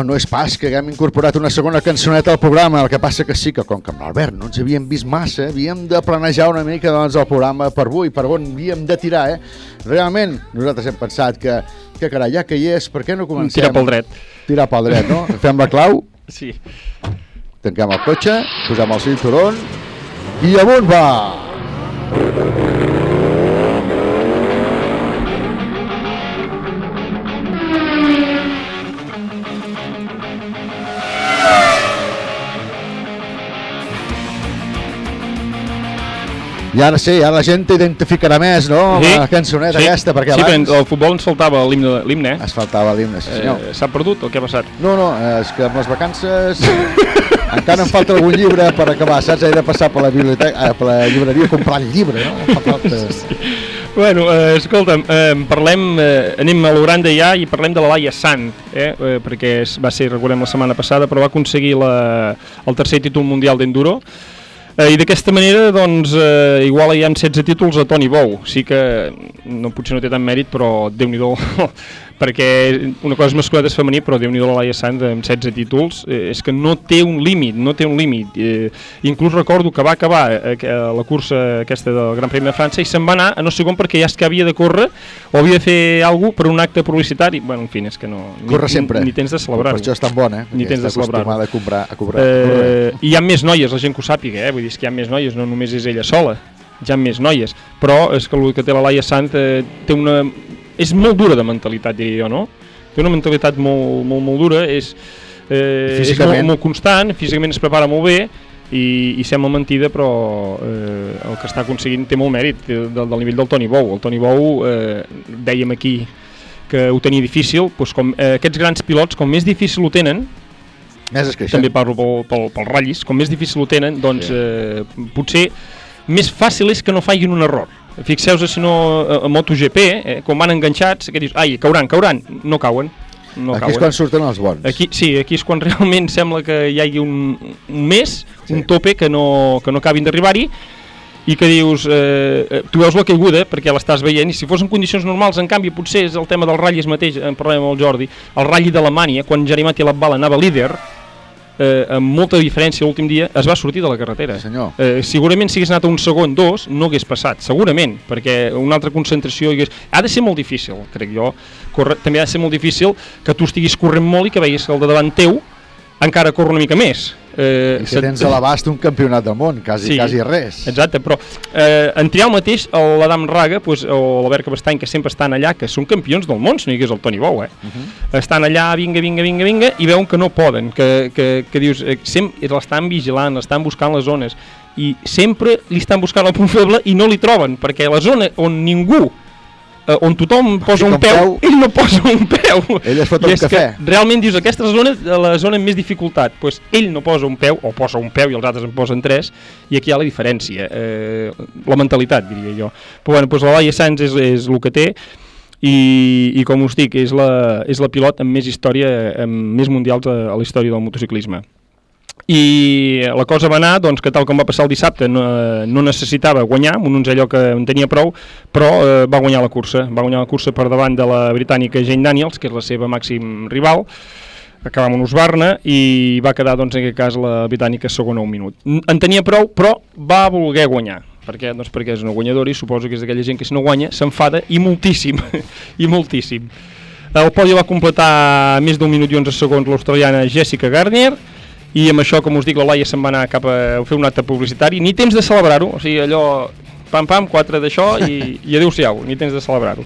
No, no és pas que haguem incorporat una segona cançoneta al programa, el que passa que sí que com que amb l'Albert no ens havíem vist massa, havíem de planejar una mica doncs, el programa per avui, per on havíem de tirar, eh? Realment, nosaltres hem pensat que, que carai, ja que hi és, per què no comencem? Tirar pel dret. Tirar pel dret, no? Fem la clau, Sí. tanquem el cotxe, posem el cinturon i amunt va! I ara sí, ara la gent t'identificarà més, no? amb La cançoneta aquesta, perquè sí, abans... però al futbol ens faltava l'himne, eh? Es faltava l'himne, sí senyor. Eh, S'ha perdut o què ha passat? No, no, eh, és que amb les vacances encara em falta algun llibre per acabar, saps? He de passar per la biblioteca, eh, per la llibreria a comprar el llibre, no? Fa falta... Bueno, eh, escolta'm, eh, parlem, eh, anem a l'Uranda ja i parlem de la Laia Sant, eh, eh, perquè va ser, recordem, la setmana passada, però va aconseguir la, el tercer títol mundial d'enduro, eh, i d'aquesta manera, doncs, eh, igual hi ha 16 títols a Toni Bou, sí que no, potser no té tant mèrit, però déu-n'hi-do, perquè una cosa és masculat és femení, però déu-n'hi-do la Laia Sant amb 16 títols, eh, és que no té un límit, no té un límit. Eh, inclús recordo que va acabar eh, que- la cursa aquesta del Gran Premi de França i se'n va anar a no sé com perquè ja és que havia de córrer o havia de fer alguna per un acte publicitari. Bueno, en fi, és que no... ni- Corre sempre. Ni, ni tens de celebrar-ho. Per això és tan bona, eh? Ni tens de està celebrar-ho. acostumada a comprar, a cobrar. Eh, I hi ha més noies, la gent que ho sàpiga, eh? vull dir és que hi ha més noies, no només és ella sola, hi ha més noies, però és que el que té la Laia Sant eh, té una... és molt dura de mentalitat, diria jo, no? Té una mentalitat molt, molt, molt dura, és, eh, és molt, molt constant, físicament es prepara molt bé, i, i sembla mentida, però eh, el que està aconseguint té molt mèrit del, del nivell del Toni Bou. El Toni Bou, eh, dèiem aquí que ho tenia difícil, doncs com, eh, aquests grans pilots, com més difícil ho tenen, Més esqueixen. també parlo pel, pel, pel ratllis, com més difícil ho tenen, doncs sí. eh, potser més fàcil és que no facin un error. Fixeu-vos si no eh, a MotoGP, eh, quan van enganxats, que dius, ai, cauran, cauran, no cauen. No Aquí és cauen. quan surten els bons. Aquí, sí, aquí és quan realment sembla que hi hagi un, un mes, sí. un tope que no, que no acabin d'arribar-hi i que dius, eh, eh, tu veus la caiguda perquè l'estàs veient i si fos en condicions normals, en canvi, potser és el tema del ratllis mateix, en parlem amb el Jordi, el ratlli d'Alemanya, quan Jarimati Labbala anava líder, eh, amb molta diferència l'últim dia, es va sortir de la carretera. Senyor. Eh, segurament si hagués anat un segon, dos, no hagués passat, segurament, perquè una altra concentració hagués... Ha de ser molt difícil, crec jo, corre... també ha de ser molt difícil que tu estiguis corrent molt i que veguis que el de davant teu encara corre una mica més. Eh, I que tens a l'abast un campionat del món, quasi, quasi res. Exacte, però eh, en triar el mateix, l'Adam Raga pues, o l'Albert Cabestany, que sempre estan allà, que són campions del món, si no hi hagués el Toni Bou, eh? Mhm. Estan allà, vinga, vinga, vinga, vinga, i veuen que no poden, que, que, que dius, eh, sempre l'estan vigilant, l'estan buscant les zones, i sempre li estan buscant el punt feble i no li troben, perquè la zona on ningú eh, on tothom posa un peu, peu. ell no posa un peu. Ell es fot un és que cafè. realment dius, aquesta zona és la zona amb més dificultat, pues ell no posa un peu, o posa un peu i els altres en posen tres, i aquí hi ha la diferència, eh, la mentalitat, diria jo. Però bueno, pues la Laia Sanz és, és el que té, i, i com us dic, és la, és la pilot amb més història, amb més mundials a, a la història del motociclisme. I la cosa va anar, doncs, que tal com va passar el dissabte, no, no necessitava guanyar, un 11 allò que en tenia prou, però eh, va guanyar la cursa. Va guanyar la cursa per davant de la britànica Jane Daniels, que és la seva màxim rival, acabar amb un Husqvarna i va quedar, doncs, en aquest cas, la britànica segona un minut. En tenia prou, però va voler guanyar. Per què? Doncs perquè és una guanyadora i suposo que és d'aquella gent que si no guanya s'enfada i moltíssim, i moltíssim. El podi va completar més d'un minut i 11 segons l'australiana Jessica Garnier i amb això, com us dic, la Laia se'n va anar cap a fer un acte publicitari, ni temps de celebrar-ho, o sigui, allò, pam pam, quatre d'això i, i adeu-siau, ni temps de celebrar-ho.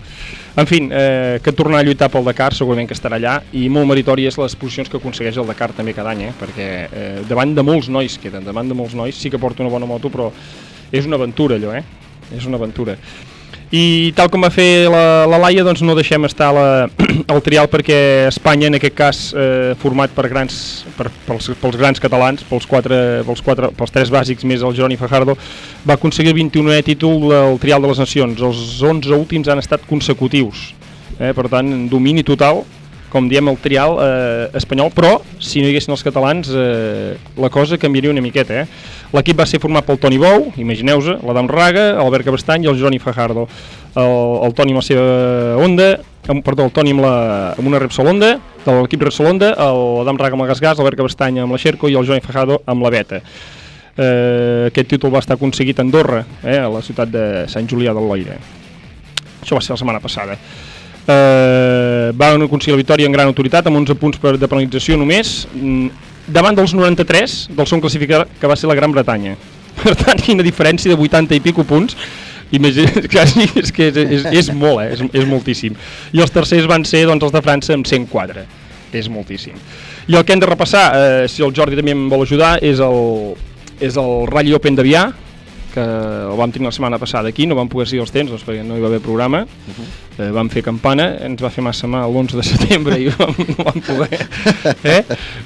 En fi, eh, que tornar a lluitar pel Dakar segurament que estarà allà i molt meritòries les posicions que aconsegueix el Dakar també cada any, eh? perquè eh, davant de molts nois queden, davant de molts nois, sí que porta una bona moto, però és una aventura allò, eh? És una aventura. I tal com va fer la, la Laia, doncs no deixem estar la, el trial perquè Espanya, en aquest cas eh, format per grans, per, pels, pels grans catalans, pels, quatre, pels, quatre, pels tres bàsics més el Jeroni Fajardo, va aconseguir el 21è títol del trial de les nacions. Els 11 últims han estat consecutius. Eh? Per tant, domini total, com diem el trial eh, espanyol, però si no hi haguessin els catalans eh, la cosa canviaria una miqueta. Eh? L'equip va ser format pel Toni Bou, imagineu-vos, l'Adam Raga, l'Albert Cabestany i el Jeroni Fajardo. El, el Toni amb la seva Honda, amb, perdó, el Toni amb, la, amb una Repsol Honda, de l'equip Repsol Honda, l'Adam Raga amb la Gas Gas, l'Albert Cabestany amb la Xerco i el Jeroni Fajardo amb la Beta. Eh, aquest títol va estar aconseguit a Andorra, eh, a la ciutat de Sant Julià del Loire. Això va ser la setmana passada. Eh, van aconseguir la victòria en gran autoritat amb 11 punts per de penalització només mm, davant dels 93 del son classificat que va ser la Gran Bretanya per tant quina diferència de 80 i pico punts Imagina, quasi, és que és, és, és molt, eh? és, és moltíssim. I els tercers van ser doncs, els de França amb 104. És moltíssim. I el que hem de repassar, eh, si el Jordi també em vol ajudar, és el, és el Rally Open d'Avià, que el vam tenir la setmana passada aquí, no vam poder seguir els temps doncs, perquè no hi va haver programa, uh -huh. eh, vam fer campana, ens va fer massa mal l'11 de setembre i vam, no vam poder. Eh?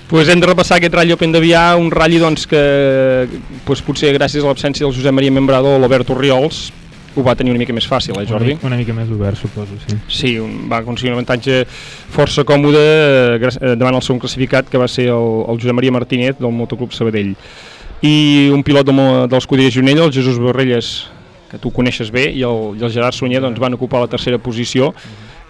pues hem de repassar aquest Rally Open d'Avià, un ratll doncs, que pues, potser gràcies a l'absència del Josep Maria Membrado o l'Albert Oriols ho va tenir una mica més fàcil, eh, Jordi? Una, mica- una mica més obert, suposo, sí. Sí, un, va aconseguir un avantatge força còmode eh, eh, davant el segon classificat, que va ser el, el Josep Maria Martínez del Motoclub Sabadell. I un pilot de, de l'escuderia Gironella, el Jesús Borrelles, que tu coneixes bé, i el, i el Gerard Sunyer doncs, van ocupar la tercera posició,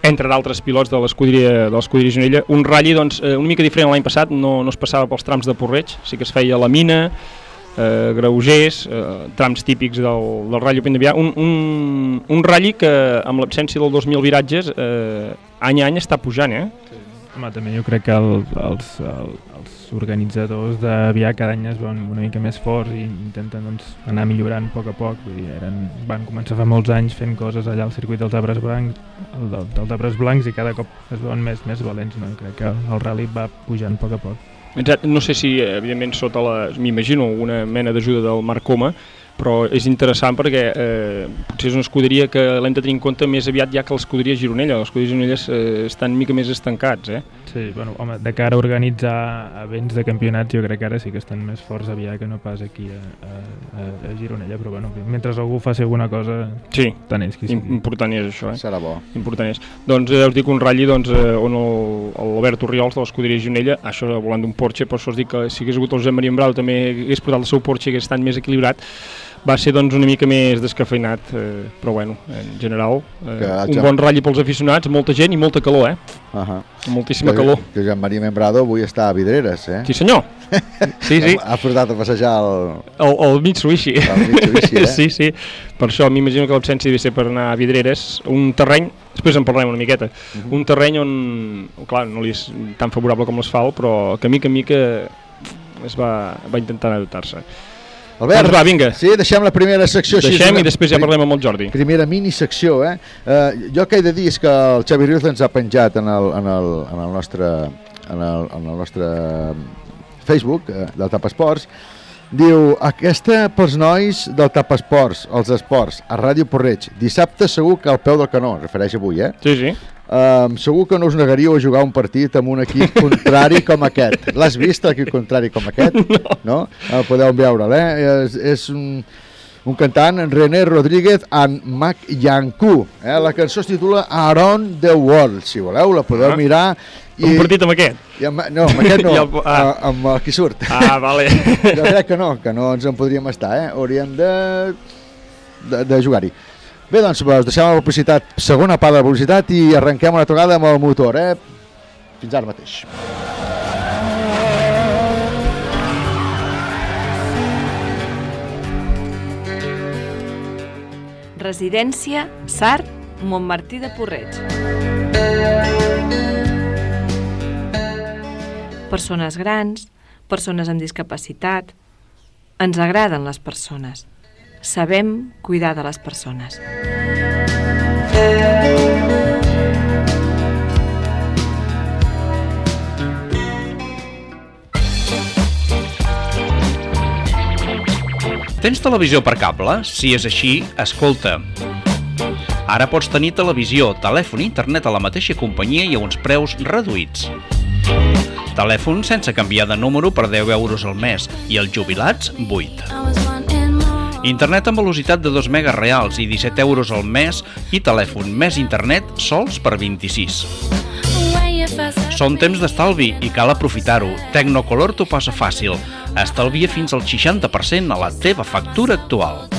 entre d'altres pilots de l'escuderia de l'escuderia Gironella. Un ratll doncs, eh, una mica diferent l'any passat, no, no es passava pels trams de Porreig, sí que es feia la mina, eh, Graugers, eh, trams típics del, del Rally Open d'Avià, un, un, un rally que amb l'absència del 2.000 viratges eh, any a any està pujant, eh? Home, també jo crec que el, els, el, organitzadors d'Avià cada any es veuen una mica més forts i intenten doncs, anar millorant a poc a poc. Vull dir, eren, van començar fa molts anys fent coses allà al circuit dels arbres blancs, el del, dels arbres blancs i cada cop es veuen més, més valents. No? Crec que el rally va pujant a poc a poc. No sé si, eh, evidentment, sota la, m'imagino, una mena d'ajuda del Marc Coma, però és interessant perquè eh, potser és una escuderia que l'hem de tenir en compte més aviat ja que l'escuderia Gironella. Les escuderies Gironelles eh, estan mica més estancats, eh? Sí, bueno, home, de cara a organitzar events de campionats jo crec que ara sí que estan més forts aviat que no pas aquí a, a, a Gironella, però bueno, mentre algú faci alguna cosa, Sí, tant és qui im- sigui. important és això, eh? Serà bo. Important és. Doncs eh, us dic un ratll doncs, eh, on el- l'Albert Oriols de l'escuderia Gironella, això volant d'un Porsche, per això us dic que si hagués hagut el Josep Maria Embrau també hagués portat el seu Porsche hagués estat més equilibrat, va ser doncs una mica més descafeinat, eh, però bueno, en general, eh, Que un bon ratll pels aficionats, molta gent i molta calor, eh? Uh -huh. Moltíssima que, calor. Que Joan Maria Membrado avui està a Vidreres, eh? Sí senyor, sí, sí. Ha portat a passejar el... El, el Mitsubishi. El Mitsubishi, eh? sí, sí. Per això m'imagino que l'absència devia ser per anar a Vidreres, un terreny, després en parlarem una miqueta, Mhm. un terreny on, clar, no li és tan favorable com l'asfalt, però que mica en mica es va, va intentar adaptar-se. Albert, Doncs va, vinga. Sí, deixem la primera secció. així, Deixem una i després ja parlem amb el Jordi. Primera minisecció, eh? eh? Jo que he de dir és que el Xavi Rius ens ha penjat en el, en el, en el nostre, en el, en el nostre Facebook eh, del Tap Esports, diu, aquesta pels nois del Tap Esports, els esports, a Ràdio Porreig, dissabte segur que al peu del canó, refereix avui, eh? Sí, sí. Um, segur que no us negaríeu a jugar un partit amb un equip contrari com aquest. L'has vist, l'equip contrari com aquest? No. no? Uh, podeu veure'l, eh? És, és un, un cantant, René Rodríguez and Mac Yanku. Eh? La cançó es titula Around the World, si voleu, la podeu Ah. mirar. Compartit amb aquest? I amb, no, amb aquest no, I el- ah. ah. amb el qui surt. Ah, vale. Jo crec que no, que no ens en podríem estar, eh? Hauríem de, de, de jugar-hi. Bé, doncs, us deixem la publicitat, segona part de la publicitat i arrenquem una tocada amb el motor, eh? Fins ara mateix. Residència Sart, Montmartí de Porreig. Persones grans, persones amb discapacitat. Ens agraden les persones. Sabem cuidar de les persones. Tens televisió per cable? Si és així, escolta. Ara pots tenir televisió, telèfon i internet a la mateixa companyia i a uns preus reduïts. Telèfon sense canviar de número per 10 euros al mes i els jubilats 8. Internet amb velocitat de 2 megas reals i 17 euros al mes i telèfon més internet sols per 26. Són temps d'estalvi i cal aprofitar-ho. Tecnocolor t'ho passa fàcil. Estalvia fins al 60% a la teva factura actual.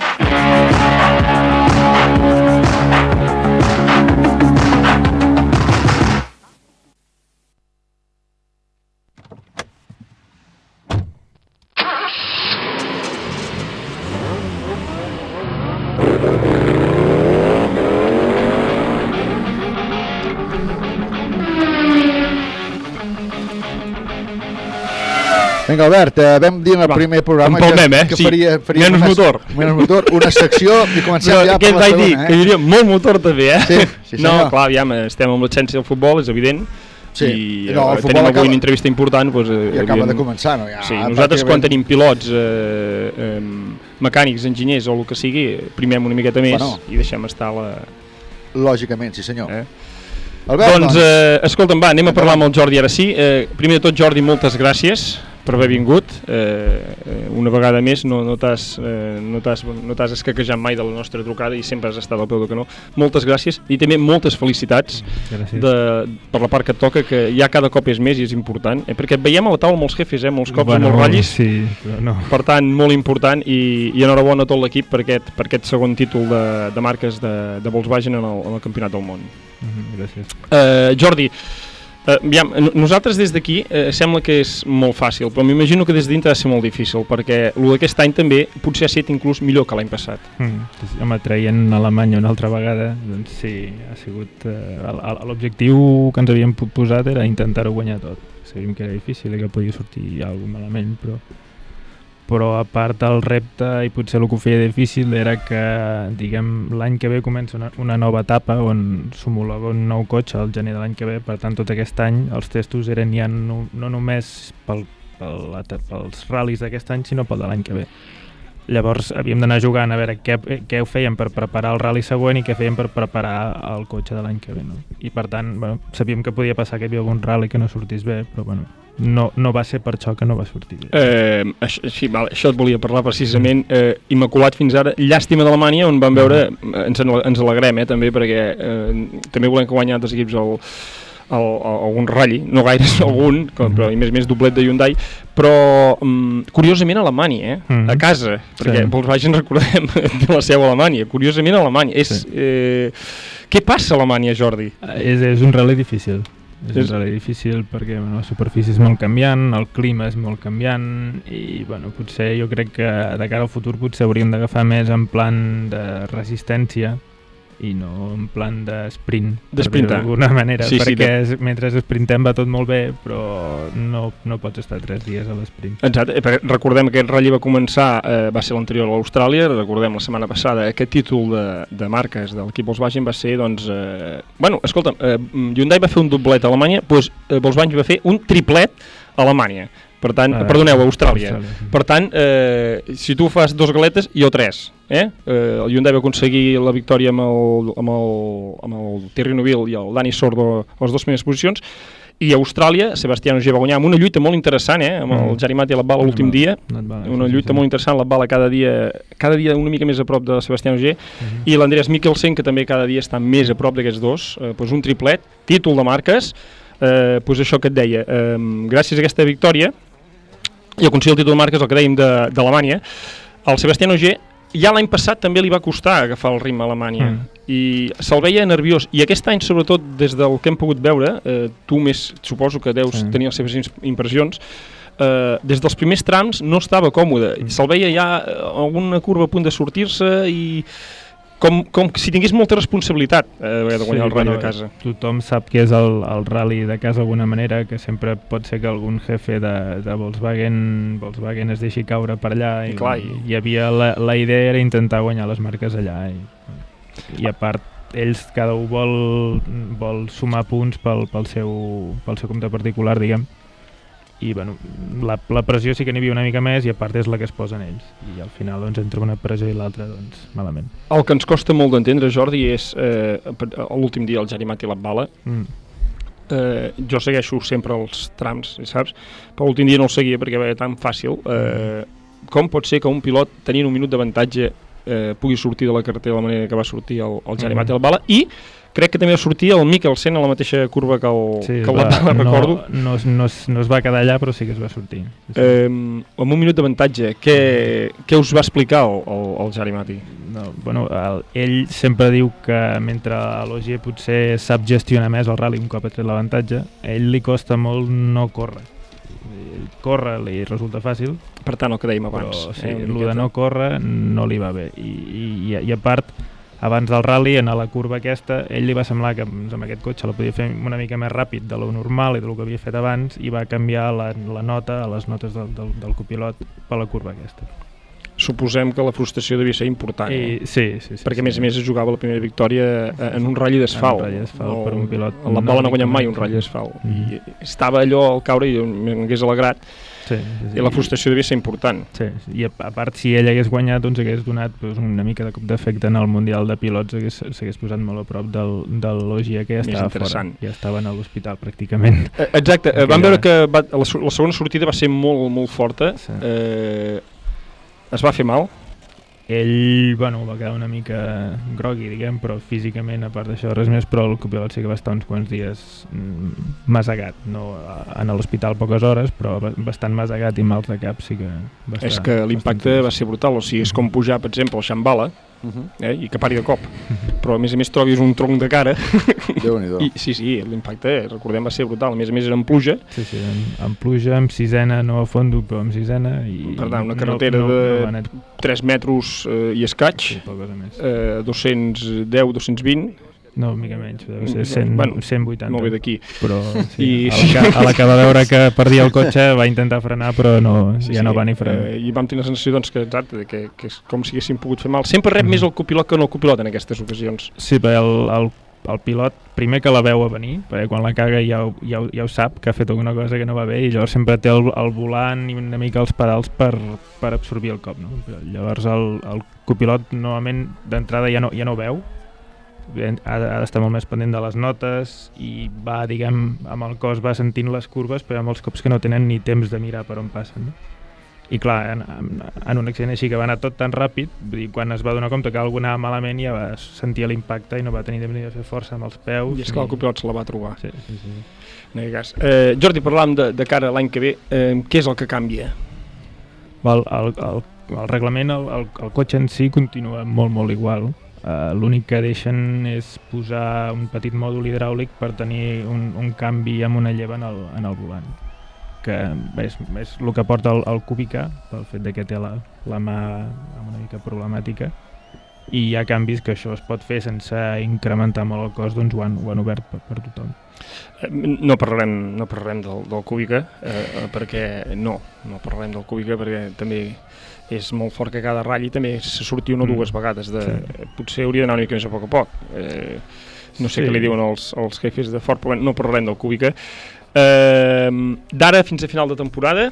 Música Vinga, Albert, eh, vam dir en el Va, primer programa empalmem, eh? que Sí. faria, faria Menys una, motor. Menys motor, una secció i comencem Però ja per la dir? segona, Que eh? hi hauria molt motor també, eh? Sí, sí, no, senyor. clar, aviam, estem amb l'essència del futbol, és evident. Sí. I No, el eh, tenim avui acaba- una entrevista important. Doncs, eh, I acaba evident- de començar, no? Ja, sí, nosaltres quan tenim pilots, eh, eh, mecànics, enginyers o el que sigui, primem una miqueta més Bueno. i deixem estar la... Lògicament, sí senyor. Eh? Albert, doncs, eh, escolta'm, va, anem a parlar amb el Jordi ara sí. Eh, primer de tot, Jordi, moltes gràcies per haver vingut. Eh, eh, una vegada més no, no t'has eh, no no escaquejat mai de la nostra trucada i sempre has estat al peu del canó. Moltes gràcies i també moltes felicitats Gràcies. de, per la part que et toca, que ja cada cop és més i és important, eh, perquè et veiem a la taula els jefes, eh, molts cops, Bueno, els ratllis. sí, no. Per tant, molt important i, i enhorabona a tot l'equip per, aquest, per aquest segon títol de, de marques de, de Volkswagen en el, en el Campionat del Món. Mhm, Gràcies. Uh, Jordi, aviam, no- nosaltres des d'aquí uh, sembla que és molt fàcil, però m'imagino que des de dintre ha de ser molt difícil, perquè el d'aquest any també potser ha estat inclús millor que l'any passat. Mm, home, traient Alemanya una altra vegada, doncs sí, ha sigut... Eh, L'objectiu que ens havíem posat era intentar-ho guanyar tot. Sabíem que era difícil i que podia sortir alguna malament, però però a part del repte i potser el que ho feia difícil era que diguem l'any que ve comença una, una nova etapa on s'homologa un nou cotxe al gener de l'any que ve, per tant tot aquest any els testos eren ja no, no només pel, pel, pels ral·lis d'aquest any sinó pel de l'any que ve llavors havíem d'anar jugant a veure què, què ho fèiem per preparar el rally següent i què fèiem per preparar el cotxe de l'any que ve no? i per tant bueno, sabíem que podia passar que hi havia algun rally que no sortís bé però bueno, no, no va ser per això que no va sortir. Eh, això, sí, vale, això et volia parlar precisament. Eh, immaculat fins ara. Llàstima d'Alemanya, on vam veure... eh, Ens, en- ens alegrem, eh, també, perquè eh, també volem que guanyi altres equips el, el, el, algun ratlli, no gaire, algun, com, però a més a més doblet de Hyundai, però mm, curiosament a Alemanya, eh? Mhm. a casa, perquè Sí. Volkswagen, recordem, té la seu a Alemanya, curiosament a Alemanya. És, eh, què passa a Alemanya, Jordi? És, és un rally difícil. És, un difícil perquè bueno, la superfície és molt canviant, el clima és molt canviant i bueno, potser jo crec que de cara al futur potser hauríem d'agafar més en plan de resistència i no en plan de sprint, d'alguna manera, Sí, sí, perquè de- es- mentre sprintem va tot molt bé, però no, no pots estar tres dies a l'esprint. Exacte, eh, recordem que aquest ratll va començar, eh, va ser l'anterior a l'Austràlia, recordem la setmana passada, aquest títol de, de marques de l'equip Volkswagen va ser, doncs, eh, bueno, escolta, eh, Hyundai va fer un doblet a Alemanya, doncs eh, Volkswagen va fer un triplet a Alemanya. Per tant, Ah, perdoneu, a Austràlia. Austràlia. Per tant, eh, si tu fas dos galetes, jo tres. Eh? Eh, el Hyundai va aconseguir la victòria amb el, amb el, amb el Thierry Neuville i el Dani Sordo a les dues primeres posicions, i a Austràlia, Sebastián Ogier va guanyar amb una lluita molt interessant, eh? amb el Mm. Jari Mati i l'Atbala l'últim dia, una lluita molt interessant, l'Atbala cada dia, cada dia una mica més a prop de Sebastián Ogier, Mhm. i l'Andreas Mikkelsen, que també cada dia està més a prop d'aquests dos, eh, doncs un triplet, títol de marques, eh, doncs això que et deia, eh, gràcies a aquesta victòria, i aconseguir el títol de marques, el que dèiem de- d'Alemanya, el Sebastián Ogier ja l'any passat també li va costar agafar el ritme a Alemanya Mm. i se'l veia nerviós i aquest any sobretot des del que hem pogut veure eh, tu més suposo que deus Sí. tenir les seves impressions eh, des dels primers trams no estava còmode Mm. se'l veia ja eh, alguna curva a punt de sortir-se i com, com si tingués molta responsabilitat eh, de guanyar el ratll bueno, de casa. Tothom sap que és el, el rally de casa d'alguna manera, que sempre pot ser que algun jefe de, de Volkswagen, Volkswagen es deixi caure per allà I i, clar, i i- havia la, la idea era intentar guanyar les marques allà i, i a part ells cada un vol, vol sumar punts pel, pel, seu, pel seu compte particular, diguem i bueno, la, la pressió sí que n'hi havia una mica més i a part és la que es posen ells i al final doncs entre una pressió i l'altra doncs malament el que ens costa molt d'entendre Jordi és eh, per- l'últim dia el Jari Mati l'Atbala mm. eh, jo segueixo sempre els trams, saps? Però l'últim dia no el seguia perquè era tan fàcil. Eh, com pot ser que un pilot tenint un minut d'avantatge eh, pugui sortir de la carretera de la manera que va sortir el, el Jari Mhm. Mati Bala i crec que també va sortir el Mikkelsen a la mateixa curva que el, Sí, que el va, Bala, no, recordo. No, no, es, no es va quedar allà, però sí que es va sortir. Sí, sí. Eh, amb un minut d'avantatge, què, què us va explicar el, el, el Jari Mati? No, bueno, el, ell sempre diu que mentre l'Ogier potser sap gestionar més el rally un cop ha tret l'avantatge, a ell li costa molt no córrer. Ell corre li resulta fàcil, Per tant, el que dèiem abans. però sí, eh, el de no córrer no li va bé. I, i, i a part, abans del rally, en la curva aquesta, ell li va semblar que doncs, amb aquest cotxe la podia fer una mica més ràpid de lo normal i del que havia fet abans i va canviar la, la nota a les notes del, del, del copilot per la curva aquesta. Suposem que la frustració devia ser important. I, eh? sí, sí, sí. Perquè, a sí. més a més, es jugava la primera victòria eh, en un ratll d'asfalt. En un ratll d'asfalt per un pilot La bola no ha guanyat mai un ratll d'asfalt. Mhm. I estava allò al caure i m'hagués alegrat. Sí, sí, sí. I la frustració devia ser important. Sí, sí, i a, a part si ell hagués guanyat doncs hagués donat doncs, una mica de cop d'efecte en el Mundial de Pilots hagués- s'hagués posat molt a prop del, del Logia que ja estava fora, ja estaven a l'hospital pràcticament. Eh, Exacte, eh, Aquella- vam veure que va, la, la segona sortida va ser molt, molt forta. Sí. Eh, es va fer mal. Ell, bueno, va quedar una mica grogui, diguem, però físicament, a part d'això, res més, però el copilot sí que va estar uns quants dies mm, masegat, no en l'hospital poques hores, però ba- bastant masegat i mals de cap sí que va estar... És que l'impacte va ser brutal. O sigui, és com pujar, per exemple, al Xambala, eh, i que pari de cop. Però, a més a més, trobis un tronc de cara. I, sí, sí, l'impacte, recordem, va ser brutal. A més a més, era en pluja. Sí, sí, en, en pluja, amb sisena, no a fondo, però amb sisena. I, Per tant, una no- carretera no, no, de anar 3 metres eh, i escaig, Sí, més. eh, 210, 220, No, una mica menys, deu ser Mm, 100, bueno, 180. molt bé d'aquí. Però sí, I- a, la que, a la que va veure que perdia el cotxe va intentar frenar, però no, Sí, ja sí, no va ni frenar. Eh, I vam tenir la sensació doncs, que, exacte, que, que és com si haguéssim pogut fer mal. Sempre rep més el copilot que no el copilot en aquestes ocasions. Sí, perquè el, el, el pilot, primer que la veu a venir, perquè quan la caga ja, ho- ja, ho- ja ho sap, que ha fet alguna cosa que no va bé, i llavors sempre té el, el volant i una mica els pedals per, per absorbir el cop. No? Llavors el, el copilot normalment d'entrada ja no, ja no veu, ha, ha d'estar molt més pendent de les notes i va, diguem, amb el cos va sentint les curves, però hi ha molts cops que no tenen ni temps de mirar per on passen. No? I clar, en, en, un accident així que va anar tot tan ràpid, vull dir, quan es va donar compte que algú anava malament ja va sentir l'impacte i no va tenir temps ni de fer força amb els peus. I és que el copilot se la va trobar. Sí, sí, sí. Aquest cas. Eh, Jordi, parlàvem de, de cara a l'any que ve. Eh, què és el que canvia? El, el, el, el reglament, el, el, el cotxe en si continua molt, molt igual. Uh, L'únic que deixen és posar un petit mòdul hidràulic per tenir un, un canvi amb una lleva en el, en el volant que és, és el que porta el, el Kubica pel fet de que té la, la mà amb una mica problemàtica i hi ha canvis que això es pot fer sense incrementar molt el cost, doncs ho han, ho han obert per, per tothom. Eh, No parlarem, no parlarem del, del Kubica, eh, perquè no, no parlarem del Kubica perquè també és molt fort que cada ratll també se surti una o dues vegades. De, Sí. Potser hauria d'anar una mica més a poc a poc. Eh, no sé Sí. què li diuen els, els jefes de fort, però no parlarem del Kubica. Eh, D'ara fins a final de temporada,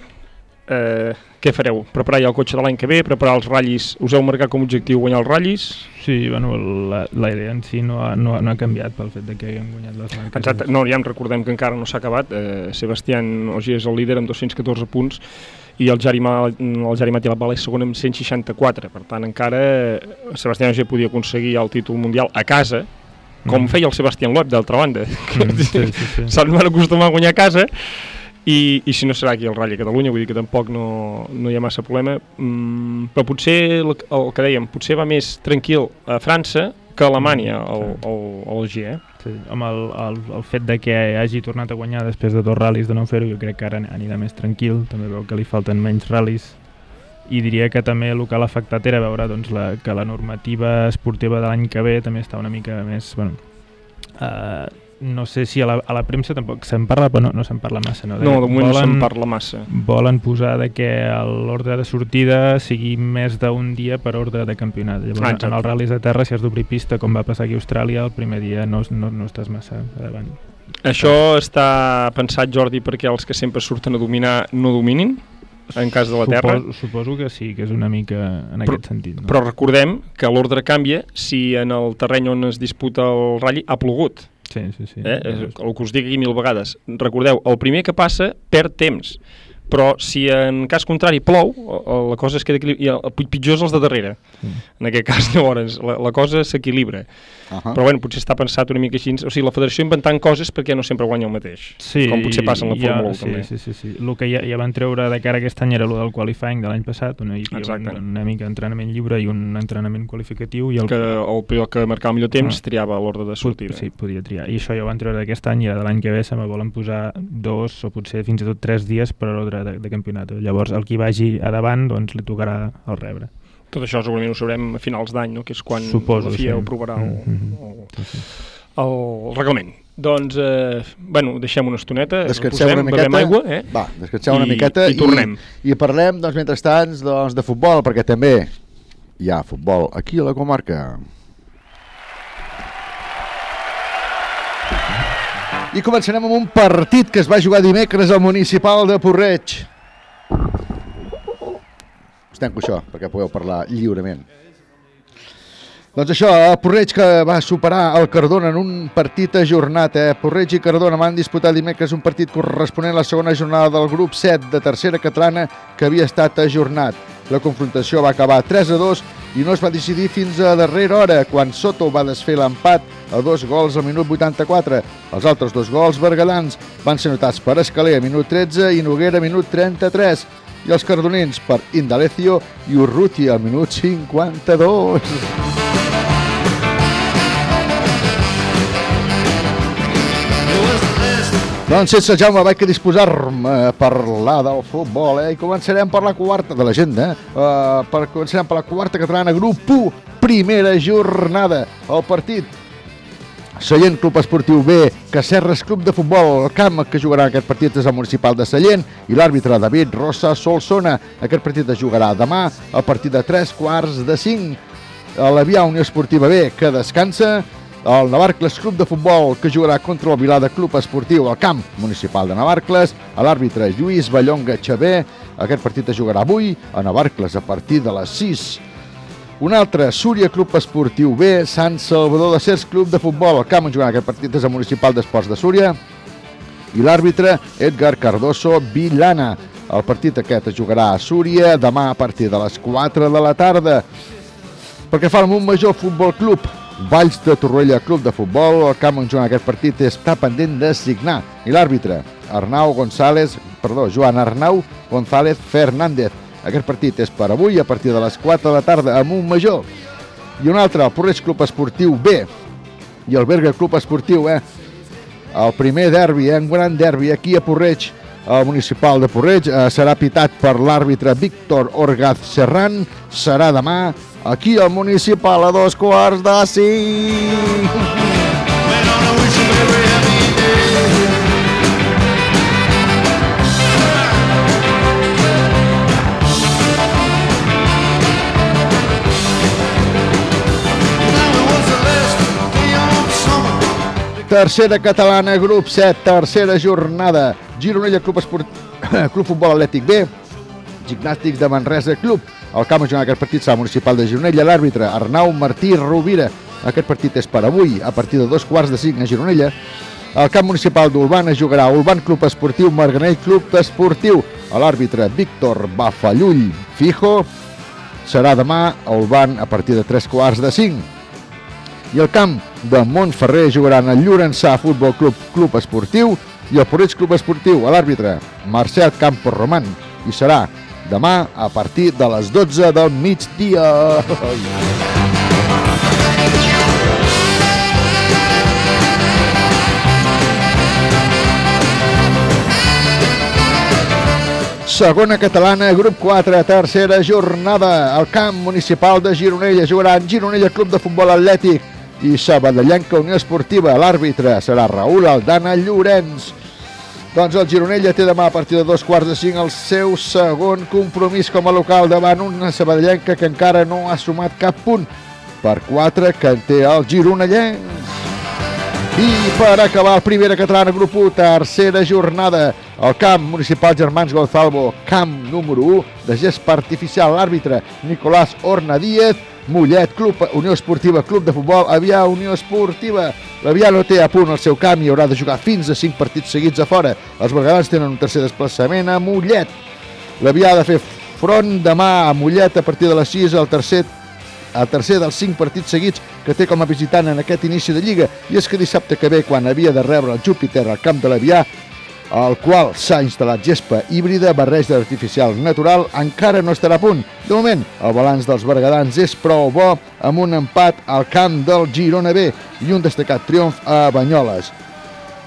eh, què fareu? Preparar ja el cotxe de l'any que ve, preparar els ratllis, us heu marcat com a objectiu guanyar els ratllis? Sí, bueno, la, la idea en si no ha, no, ha- no ha canviat pel fet de que haguem guanyat les marques. Exacte, no, ja em recordem que encara no s'ha acabat. Eh, Sebastián Ogier és el líder amb 214 punts i el Jari, el Jari Matilabala és segon amb 164. Per tant, encara eh, Sebastián Ogier podia aconseguir el títol mundial a casa, com Mm. feia el Sebastián Loeb, d'altra banda. Mm, sí, sí, sí. Se'n van acostumar a guanyar a casa i, i si no serà aquí el Rally a Catalunya, vull dir que tampoc no, no hi ha massa problema. Mm, però potser el, el que dèiem, potser va més tranquil a França que a Alemanya, el, el, el G, eh? Sí, amb el, el, el fet de que hagi tornat a guanyar després de dos ral·lis de no fer-ho, jo crec que ara anirà més tranquil, també veu que li falten menys ral·lis. I diria que també el que l'ha afectat era veure doncs, la, que la normativa esportiva de l'any que ve també està una mica més... Bueno, uh, no sé si a la, a la premsa tampoc se'n parla, però no, no se'n parla massa. No, No, de moment no se'n parla massa. Volen posar de que l'ordre de sortida sigui més d'un dia per ordre de campionat. Llavors, Ah, ah, exacte. en els ral·lis de terra, si has d'obrir pista, com va passar aquí a Austràlia, el primer dia no, no, no estàs massa davant. Això està pensat, Jordi, perquè els que sempre surten a dominar no dominin, en cas de la Terra. Suposo, suposo que sí, que és una mica en Però- aquest sentit. No? Però recordem que l'ordre canvia si en el terreny on es disputa el ratll ha plogut. Sí, sí, sí. Eh? El que us dic aquí mil vegades. Recordeu, el primer que passa perd temps, però si en cas contrari plou, la cosa es queda equilibrada, i pitjor és els de darrere. En aquest cas, llavors, la, la cosa s'equilibra. Ahà. Però bueno, potser està pensat una mica així. O sigui, la federació inventant coses perquè no sempre guanya el mateix. Sí, com potser passa en la ja- Fórmula 1 sí, també. Sí, sí, sí. El que ja, ja van treure de cara aquest any era el del qualifying de l'any passat, on hi havia una, una mica d'entrenament lliure i un entrenament qualificatiu. I el, que el pilot que marcava el millor temps Ah. triava l'ordre de sortida. Sí, podia triar. I això ja ho van treure d'aquest any i ara de l'any que ve se me volen posar dos o potser fins i tot tres dies per ordre de, de campionat. Llavors el qui vagi a davant doncs li tocarà el rebre. Tot això segurament ho sabrem a finals d'any, no? que és quan Suposo, la FIA sí. ho provarà el, Mhm. el, el reglament. Doncs, eh, bueno, deixem una estoneta, Descanseu posem, una miqueta. bevem aigua, eh? Va, descanseu una I, miqueta i tornem. I, i parlem, doncs, mentrestant, doncs, de futbol, perquè també hi ha futbol aquí a la comarca. I començarem amb un partit que es va jugar dimecres al municipal de Porreig. Tanco això, perquè podeu parlar lliurement. Doncs això, Porreig que va superar el Cardona en un partit ajornat. Eh? Porreig i Cardona van disputar dimecres un partit corresponent a la segona jornada del grup 7 de tercera catalana que havia estat ajornat. La confrontació va acabar 3 a 2 i no es va decidir fins a darrera hora, quan Soto va desfer l'empat a dos gols al minut 84. Els altres dos gols bergadans van ser notats per Escaler a minut 13 i Noguera a minut 33 i els cardonins per Indalecio i Urruti al minut 52. Doncs sense Jaume vaig disposar-me a parlar del futbol, eh? I començarem per la quarta de l'agenda, eh? Uh, per, començarem per la quarta catalana, grup 1, primera jornada. El partit Sallent Club Esportiu B, Cacerres Club de Futbol, el camp que jugarà aquest partit és el municipal de Sallent i l'àrbitre David Rosa Solsona. Aquest partit es jugarà demà a partir de 3 quarts de 5. A l'Avià Unió Esportiva B, que descansa, el Navarcles Club de Futbol, que jugarà contra el Vilada Club Esportiu al camp municipal de Navarcles, a l'àrbitre Lluís Ballonga Xavé. Aquest partit es jugarà avui a Navarcles a partir de les 6. Un altre, Súria Club Esportiu B, Sant Salvador de Cers Club de Futbol. El camp on aquest partit és el Municipal d'Esports de Súria i l'àrbitre Edgar Cardoso Vilana. El partit aquest es jugarà a Súria demà a partir de les 4 de la tarda. Perquè fa el Montmajor Futbol Club, Valls de Torroella Club de Futbol, el camp on jugarà aquest partit està pendent de signar. I l'àrbitre, Arnau González, perdó, Joan Arnau González Fernández. Aquest partit és per avui a partir de les 4 de la tarda a Montmajor. I un altre, el Porreig Club Esportiu B i el Berga Club Esportiu, eh? El primer derbi, eh? un gran derbi aquí a Porreig, el municipal de Porreig, eh, serà pitat per l'àrbitre Víctor Orgaz Serran. Serà demà aquí al municipal a dos quarts de cinc. Tercera catalana, grup 7, tercera jornada. Gironella Club, Esport... Club Futbol Atlètic B, Gimnàstics de Manresa Club. El camp on jugarà aquest partit serà municipal de Gironella. L'àrbitre Arnau Martí Rovira. Aquest partit és per avui, a partir de dos quarts de cinc a Gironella. El camp municipal d'Ulban es jugarà Ulban Club Esportiu, Marganell Club Esportiu. L'àrbitre Víctor Bafallull Fijo serà demà a Ulban a partir de tres quarts de cinc i el camp de Montferrer jugaran el Llorençà Futbol Club Club Esportiu i el Porreig Club Esportiu a l'àrbitre Marcel Campos Roman i serà demà a partir de les 12 del migdia. Segona catalana, grup 4, tercera jornada. El camp municipal de Gironella jugaran Gironella Club de Futbol Atlètic i Sabadellenca Unió Esportiva. L'àrbitre serà Raül Aldana Llorenç. Doncs el Gironella té demà a partir de dos quarts de cinc el seu segon compromís com a local davant una Sabadellenca que encara no ha sumat cap punt per quatre que en té el Gironellenc. I per acabar el primera catalana grup 1, tercera jornada, el camp municipal Germans Gonzalvo, camp número 1 de gespa artificial, l'àrbitre Nicolás Orna Díez, Mollet, Club Unió Esportiva, Club de Futbol, Avià Unió Esportiva. L'Avià no té a punt el seu camp i haurà de jugar fins a 5 partits seguits a fora. Els bergadans tenen un tercer desplaçament a Mollet. L'Avià ha de fer front demà a Mollet a partir de les 6, el tercer el tercer dels cinc partits seguits que té com a visitant en aquest inici de Lliga i és que dissabte que ve, quan havia de rebre el Júpiter al camp de l'Avià, al qual s'ha instal·lat gespa híbrida, barreja artificial natural, encara no estarà a punt. De moment, el balanç dels bergadans és prou bo, amb un empat al camp del Girona B i un destacat triomf a Banyoles.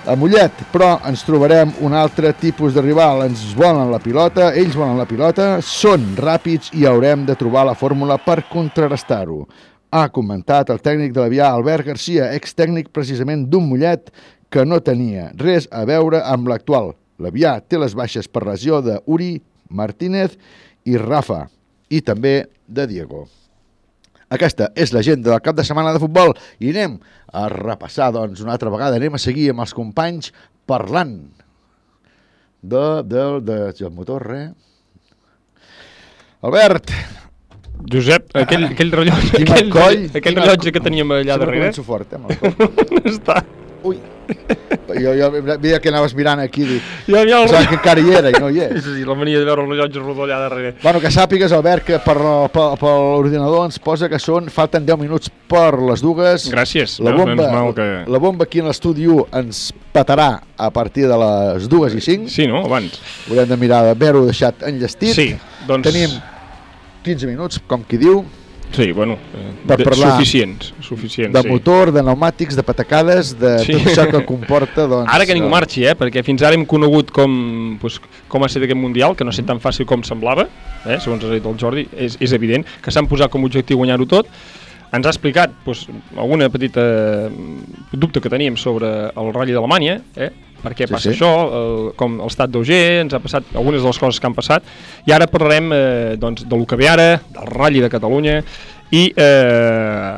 A Mollet, però ens trobarem un altre tipus de rival. Ens volen la pilota, ells volen la pilota, són ràpids i haurem de trobar la fórmula per contrarrestar-ho. Ha comentat el tècnic de l'Avià, Albert Garcia, ex-tècnic precisament d'un Mollet que no tenia res a veure amb l'actual. L'Avià té les baixes per lesió de Uri, Martínez i Rafa, i també de Diego. Aquesta és l'agenda del cap de setmana de futbol i anem a repassar doncs, una altra vegada, anem a seguir amb els companys parlant de, de, de, del motor, eh? Albert! Josep, aquell, aquell rellotge, Quin aquell, coll, aquell rellotge que teníem allà Sempre darrere. començo fort, eh, amb. Està. Ui, jo, jo veia que anaves mirant aquí i Ja, ja, el que encara hi era i no hi és. Sí, sí, la mania de veure el rellotge rodó allà darrere. Bueno, que sàpigues, Albert, que per, per, per l'ordinador ens posa que són, falten 10 minuts per les dues. Gràcies, La bomba, mal que... la bomba aquí en l'estudi 1 ens petarà a partir de les dues i 5. Sí, no? Abans. Haurem de mirar d'haver-ho deixat enllestit. Sí, doncs- Tenim 15 minuts, com qui diu, Sí, bueno, eh, Per de- parlar suficients, suficients, de sí. motor, de pneumàtics, de patacades, de Sí. tot això que comporta... Doncs, Ara que ningú marxi, eh? perquè fins ara hem conegut com, pues, com ha estat aquest Mundial, que no ha estat tan fàcil com semblava, eh? segons ha dit el Jordi, és, és evident, que s'han posat com a objectiu guanyar-ho tot, ens ha explicat pues, alguna petita mm, dubte que teníem sobre el Rally d'Alemanya, eh? Per què Sí, passa sí. això, el, com l'estat d'Auger, ens ha passat algunes de les coses que han passat, i ara parlarem eh, doncs, del que ve ara, del Rally de Catalunya, i eh,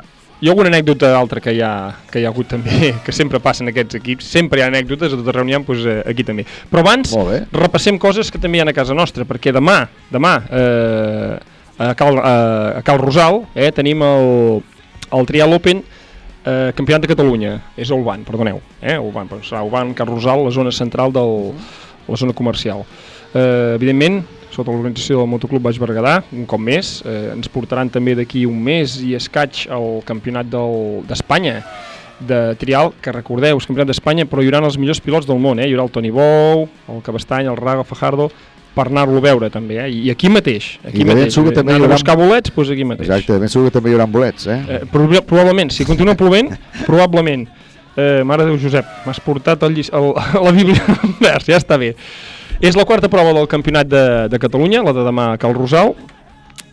hi ha alguna anècdota altra que hi ha, que hi ha hagut també, que sempre passen aquests equips, sempre hi ha anècdotes, a tota reunió doncs, eh, aquí també. Però abans repassem coses que també hi ha a casa nostra, perquè demà, demà, eh, a Cal, a, a Cal Rosal eh, tenim el, el Trial Open eh, Campionat de Catalunya, és a Olban, perdoneu, eh, però serà Olban, Cal Rosal, la zona central del, la zona comercial. Eh, evidentment, sota l'organització del Motoclub Baix Berguedà, un cop més, eh, ens portaran també d'aquí un mes i escaig al Campionat d'Espanya de trial, que recordeu, és Campionat d'Espanya, però hi haurà els millors pilots del món, eh? hi haurà el Toni Bou, el Cabestany, el Raga Fajardo, per anar-lo a veure també, eh? i aquí mateix, aquí I mateix, segur que també hi anant a haurà- buscar bolets, doncs aquí mateix. Exacte, ben segur que també hi haurà bolets, eh? Eh, proba- probablement, si continua plovent, probablement. Eh, Mare de Déu, Josep, m'has portat el, el, la Bíblia en vers, ja està bé. És la quarta prova del Campionat de, de Catalunya, la de demà a Cal Rosal.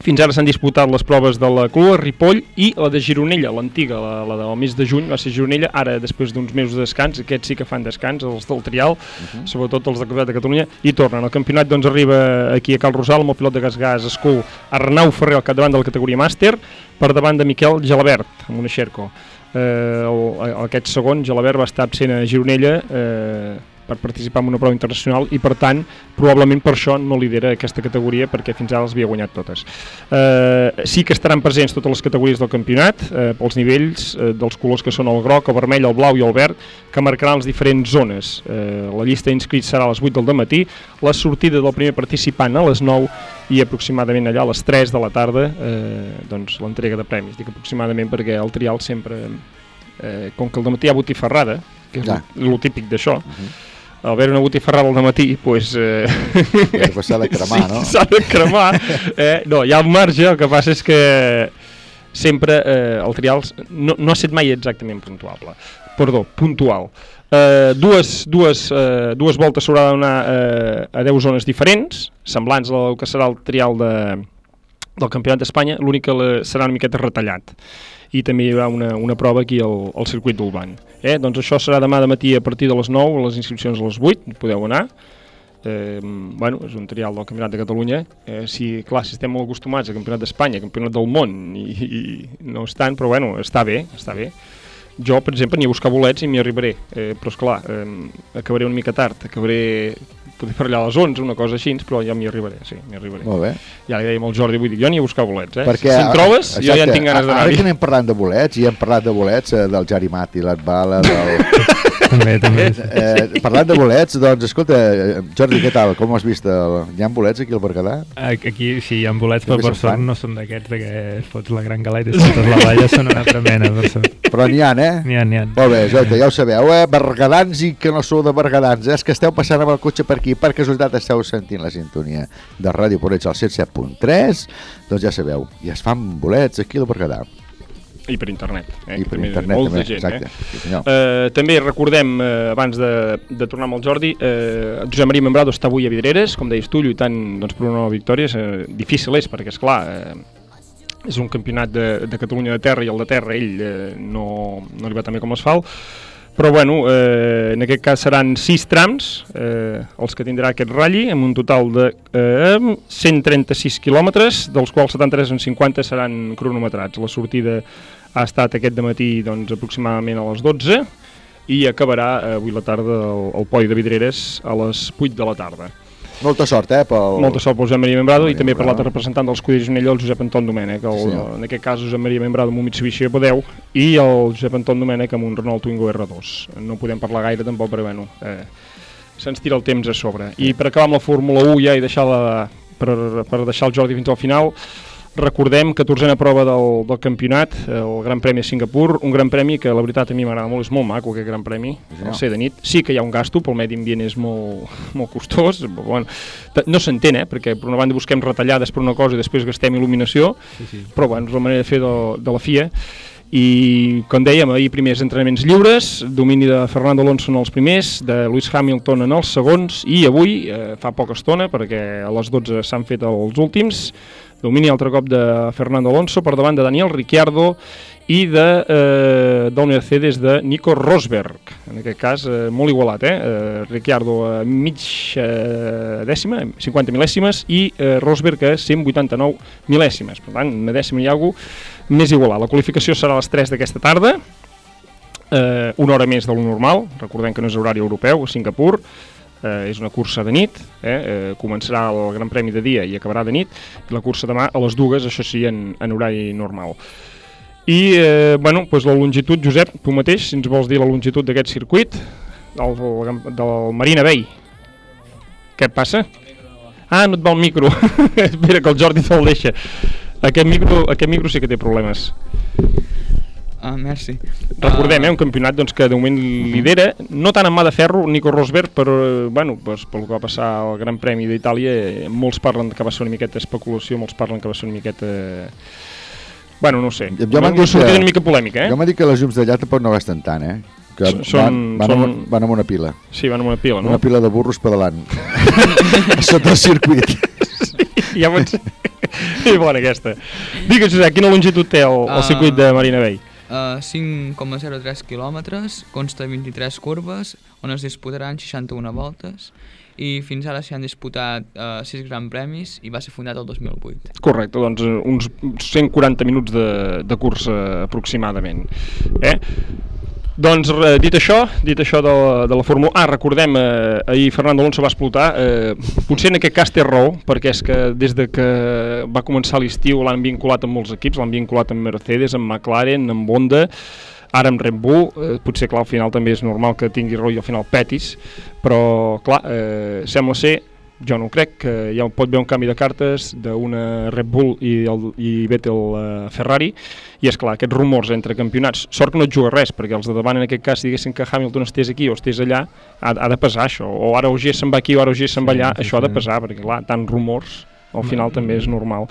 Fins ara s'han disputat les proves de la Clua, Ripoll i la de Gironella, l'antiga, la, la del mes de juny, va ser Gironella, ara després d'uns mesos de descans, aquests sí que fan descans, els del trial, sobretot els del Campionat de Catalunya, i tornen. El campionat doncs arriba aquí a Cal Rosal amb el pilot de gas gas Escul, Arnau Ferrer al capdavant de la categoria màster, per davant de Miquel Gelabert, amb una Xerco. Eh, el, aquest segon, Gelabert, va estar absent a Gironella eh, per participar en una prova internacional i per tant probablement per això no lidera aquesta categoria perquè fins ara les havia guanyat totes. Eh, sí que estaran presents totes les categories del campionat eh, pels nivells eh, dels colors que són el groc, el vermell, el blau i el verd que marcaran les diferents zones. Eh, la llista d'inscrits serà a les 8 del matí, la sortida del primer participant a les 9 i aproximadament allà a les 3 de la tarda eh, doncs l'entrega de premis. Dic aproximadament perquè el trial sempre, eh, com que el matí hi ha botifarrada, que és Ja. el típic d'això, al veure una botifarrada al matí, pues, eh... Pues s'ha de cremar, no? S'ha de cremar. Eh? No, hi ha un marge, el que passa és que sempre eh, el trial no, no ha estat mai exactament puntuable. Perdó, puntual. Eh, dues, dues, eh, dues voltes s'haurà de donar eh, a 10 zones diferents, semblants al que serà el trial de, del Campionat d'Espanya, l'únic que la, serà una miqueta retallat i també hi haurà una, una prova aquí al, al circuit d'Ulban. Eh? Doncs això serà demà de matí a partir de les 9, les inscripcions a les 8, podeu anar. Eh, bueno, és un trial del Campionat de Catalunya. Eh, si, clar, si estem molt acostumats al Campionat d'Espanya, Campionat del món, i, i no és tant, però bueno, està bé, està bé. Jo, per exemple, n'hi a buscar bolets i m'hi arribaré, eh, però és clar, eh, acabaré una mica tard, acabaré poder per allà a les 11, una cosa així, però ja m'hi arribaré, sí, m'hi arribaré. Molt bé. Ja li dèiem al Jordi, vull dir, jo n'hi a buscar bolets, eh? Perquè, si en trobes, jo ja en exacte, tinc ganes Ara que d'anar-hi. anem parlant de bolets, i hem parlat de bolets eh, del Jarimati, l'Atbala, del... també, també. Eh, parlant de bolets, doncs, escolta, Jordi, què tal? Com has vist? El... Hi ha bolets aquí al Berguedà? Aquí sí, hi ha bolets, però per sort no són d'aquests de que es fots la gran galeta i saltes la valla, són una altra mena, per sort. Però n'hi ha, eh? N'hi ha, n'hi ha. Molt bé, Jota, ja ho sabeu, eh? Berguedans i que no sou de berguedans, eh? És que esteu passant amb el cotxe per aquí, per casualitat esteu sentint la sintonia de Ràdio Porreig al 107.3, doncs ja sabeu, i es fan bolets aquí al Berguedà. I per internet. Eh? I per també internet, molta també, gent, exacte, Eh? sí, senyor. Eh, també recordem, eh, abans de, de tornar amb el Jordi, eh, Josep Maria Membrado està avui a Vidreres, com deies tu, lluitant doncs, per una nova victòria. Eh, difícil és, perquè, és clar, eh, és un campionat de, de Catalunya de terra i el de terra ell eh, no, no li va tan bé com asfalt, però bueno, eh, en aquest cas seran sis trams eh, els que tindrà aquest ratll amb un total de eh, 136 quilòmetres, dels quals 73 en 50 seran cronometrats. La sortida ha estat aquest de matí doncs, aproximadament a les 12 i acabarà eh, avui la tarda el, el podi de Vidreres a les 8 de la tarda. Molta sort, eh? Pel... Molta sort pel Josep Maria Membrado i també per Membrado. l'altre representant dels Cuiders Junella, el Josep Anton Domènech, el, Sí, en aquest cas Josep Maria Membrado amb un Mitsubishi Podeu i el Josep Anton Domènech amb un Renault Twingo R2. No podem parlar gaire tampoc, però bueno, eh, se'ns tira el temps a sobre. I per acabar amb la Fórmula 1 ja i deixar la, per, per deixar el Jordi fins al final, recordem 14a prova del, del campionat, el Gran Premi a Singapur, un gran premi que la veritat a mi m'agrada molt, és molt maco aquest Gran Premi, senyor. el ser de nit. Sí que hi ha un gasto, pel medi ambient és molt, molt costós, però bueno, no s'entén, eh, perquè per una banda busquem retallades per una cosa i després gastem il·luminació, Sí, sí. però bueno, és la manera de fer de, de la FIA i com dèiem, ahir primers entrenaments lliures, domini de Fernando Alonso en els primers, de Lewis Hamilton en els segons i avui, eh, fa poca estona, perquè a les 12 s'han fet els últims, domini altre cop de Fernando Alonso per davant de Daniel Ricciardo i de, eh, del Mercedes de Nico Rosberg, en aquest cas eh, molt igualat, eh? eh Ricciardo a mig eh, dècima, 50 mil·lèsimes, i eh, Rosberg a 189 mil·lèsimes, per tant, una dècima i alguna més igualat. La qualificació serà a les 3 d'aquesta tarda, eh, una hora més de lo normal, recordem que no és horari europeu, a Singapur, eh, és una cursa de nit, eh, eh, començarà el Gran Premi de dia i acabarà de nit, la cursa demà a les dues, això sí, en, en horari normal. I, eh, bueno, doncs la longitud, Josep, tu mateix, si ens vols dir la longitud d'aquest circuit, del, del, del Marina Bay. Què passa? Ah, no et va el micro. Espera, que el Jordi te'l deixa. Aquest micro, aquest micro sí que té problemes. Ah, merci. Recordem, eh, un campionat doncs, que de moment lidera, no tant en mà de ferro, Nico Rosberg, però bueno, doncs, pel que va passar al Gran Premi d'Itàlia, eh, molts parlen que va ser una miqueta especulació, molts parlen que va ser una miqueta... Bueno, no ho sé. Jo m'han una dit que- una mica polèmica, eh? Jo m'han dit que les llums d'allà tampoc no gasten tant, eh? Que són- van, van, són- amb, van amb una pila. Sí, van amb una pila, no? Una pila de burros pedalant. Sota el circuit. ja pots... És bona aquesta. Digues, Josep, quina longitud té el, el Ah. circuit de Marina Bay? Uh, 5,03 quilòmetres, consta de 23 curves, on es disputaran 61 voltes, i fins ara s'hi han disputat uh, 6 gran premis i va ser fundat el 2008. Correcte, doncs eh, uns 140 minuts de, de cursa aproximadament. Eh? Doncs eh, dit això, dit això de, la- de la Fórmula 1, ah, recordem, eh, ahir Fernando Alonso va explotar, eh, potser en aquest cas té raó, perquè és que des de que va començar l'estiu l'han vinculat amb molts equips, l'han vinculat amb Mercedes, amb McLaren, amb Honda, ara amb Red Bull, eh, potser clar, al final també és normal que tingui raó i al final petis, però clar, eh, sembla ser jo no ho crec, que ja pot haver un canvi de cartes d'una Red Bull i, el, i Vettel eh, Ferrari i és clar, aquests rumors entre campionats sort que no et juga res, perquè els de davant en aquest cas si diguessin que Hamilton estés aquí o estés allà ha, ha de pesar això, o ara OG se'n va aquí o ara OG se'n va allà, sí, això ha de sí. pesar perquè clar, tant rumors al final també és normal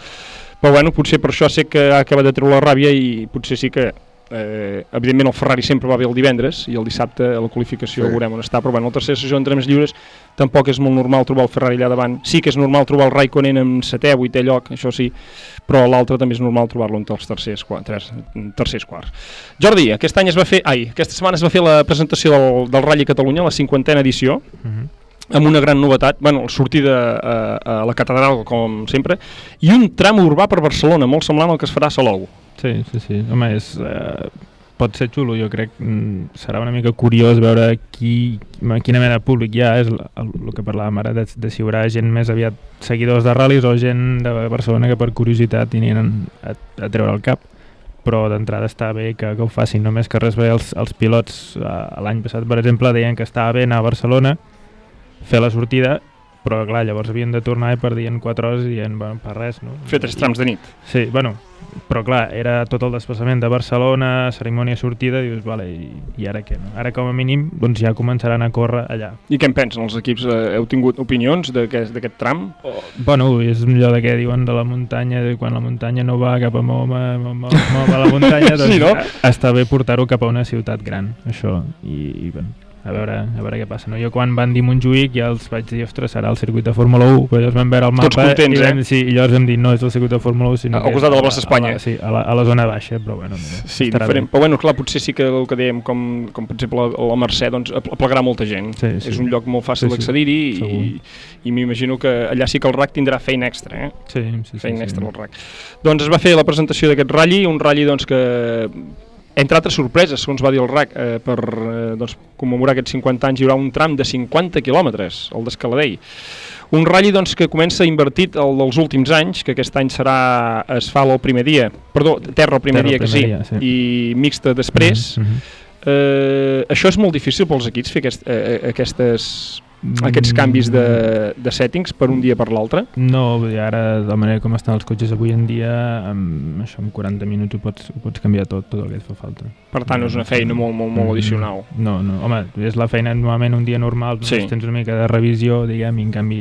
però bueno, potser per això sé que ha acabat de treure la ràbia i potser sí que eh, evidentment el Ferrari sempre va bé el divendres i el dissabte a la qualificació Sí. veurem on està, però bueno, la tercera sessió entre més lliures tampoc és molt normal trobar el Ferrari allà davant sí que és normal trobar el Raikkonen en setè, vuitè lloc, això sí però l'altre també és normal trobar-lo entre els tercers, tres, tercers quarts. Jordi, aquest any es va fer, ai, aquesta setmana es va fer la presentació del, del Rally Catalunya, la cinquantena edició, amb una gran novetat, bueno, sortida a, a la catedral, com sempre, i un tram urbà per Barcelona, molt semblant al que es farà a Salou. Sí, sí, sí. Home, és, eh, pot ser xulo, jo crec. Mm, serà una mica curiós veure qui, quina mena de públic hi ha, és el, el, el que parlàvem ara, de, de si hi haurà gent més aviat seguidors de ral·lis o gent de Barcelona que per curiositat aniran a, a treure el cap però d'entrada està bé que, que ho facin només que res bé els, els pilots eh, l'any passat per exemple deien que estava bé anar a Barcelona fer la sortida però clar, llavors havien de tornar i perdien 4 hores i dient, bueno, per res, no? Fer tres trams de nit. Sí, bueno, però clar, era tot el desplaçament de Barcelona, cerimònia sortida, i dius, vale, i, i ara què? No? Ara com a mínim doncs ja començaran a córrer allà. I què en pensen els equips? Eh, heu tingut opinions d'aquest tram? O... Bueno, és allò de què diuen de la muntanya, de quan la muntanya no va cap a Mahoma, Mahoma, Mahoma a la muntanya, doncs Sí, no? està bé portar-ho cap a una ciutat gran, això, i, i bueno, a veure, a veure què passa. No? Jo quan van dir Montjuïc ja els vaig dir, ostres, serà el circuit de Fórmula 1, però llavors vam veure el mapa Tots contents, i, vam, eh? sí, i llavors vam dir, no és el circuit de Fórmula 1, sinó Al costat de la a plaça Espanya. A la, sí, a la, a la zona baixa, però bueno, mira, Sí, diferent. bé. Però bueno, clar, potser sí que el que dèiem, com, com per exemple la, la Mercè, doncs aplegarà molta gent. Sí, sí. És un lloc molt fàcil Sí, sí, d'accedir-hi i, i m'imagino que allà sí que el RAC tindrà feina extra, eh? Sí, sí, sí, feina sí. extra al RAC. Doncs es va fer la presentació d'aquest ratll, un ratll doncs, que entre altres sorpreses, segons va dir el RAC, eh, per eh, doncs, commemorar aquests 50 anys hi haurà un tram de 50 quilòmetres, el d'Escaladell. Un ratll doncs, que comença invertit el dels últims anys, que aquest any serà asfalt el primer dia, perdó, terra el primer Terra dia, que sí, dia, sí. i mixta després. Mhm, mhm. Eh, això és molt difícil pels equips fer aquest, eh, aquestes, Mm. Aquests canvis de, de settings per un dia per l'altre? No, vull dir, ara, de la manera com estan els cotxes avui en dia, amb, això en 40 minuts ho pots, ho pots canviar tot, tot el que et fa falta. Per tant, és una feina molt, molt, molt Mm, addicional. No, no, home, és la feina normalment un dia normal, Sí. sí. tens una mica de revisió, diguem, i en canvi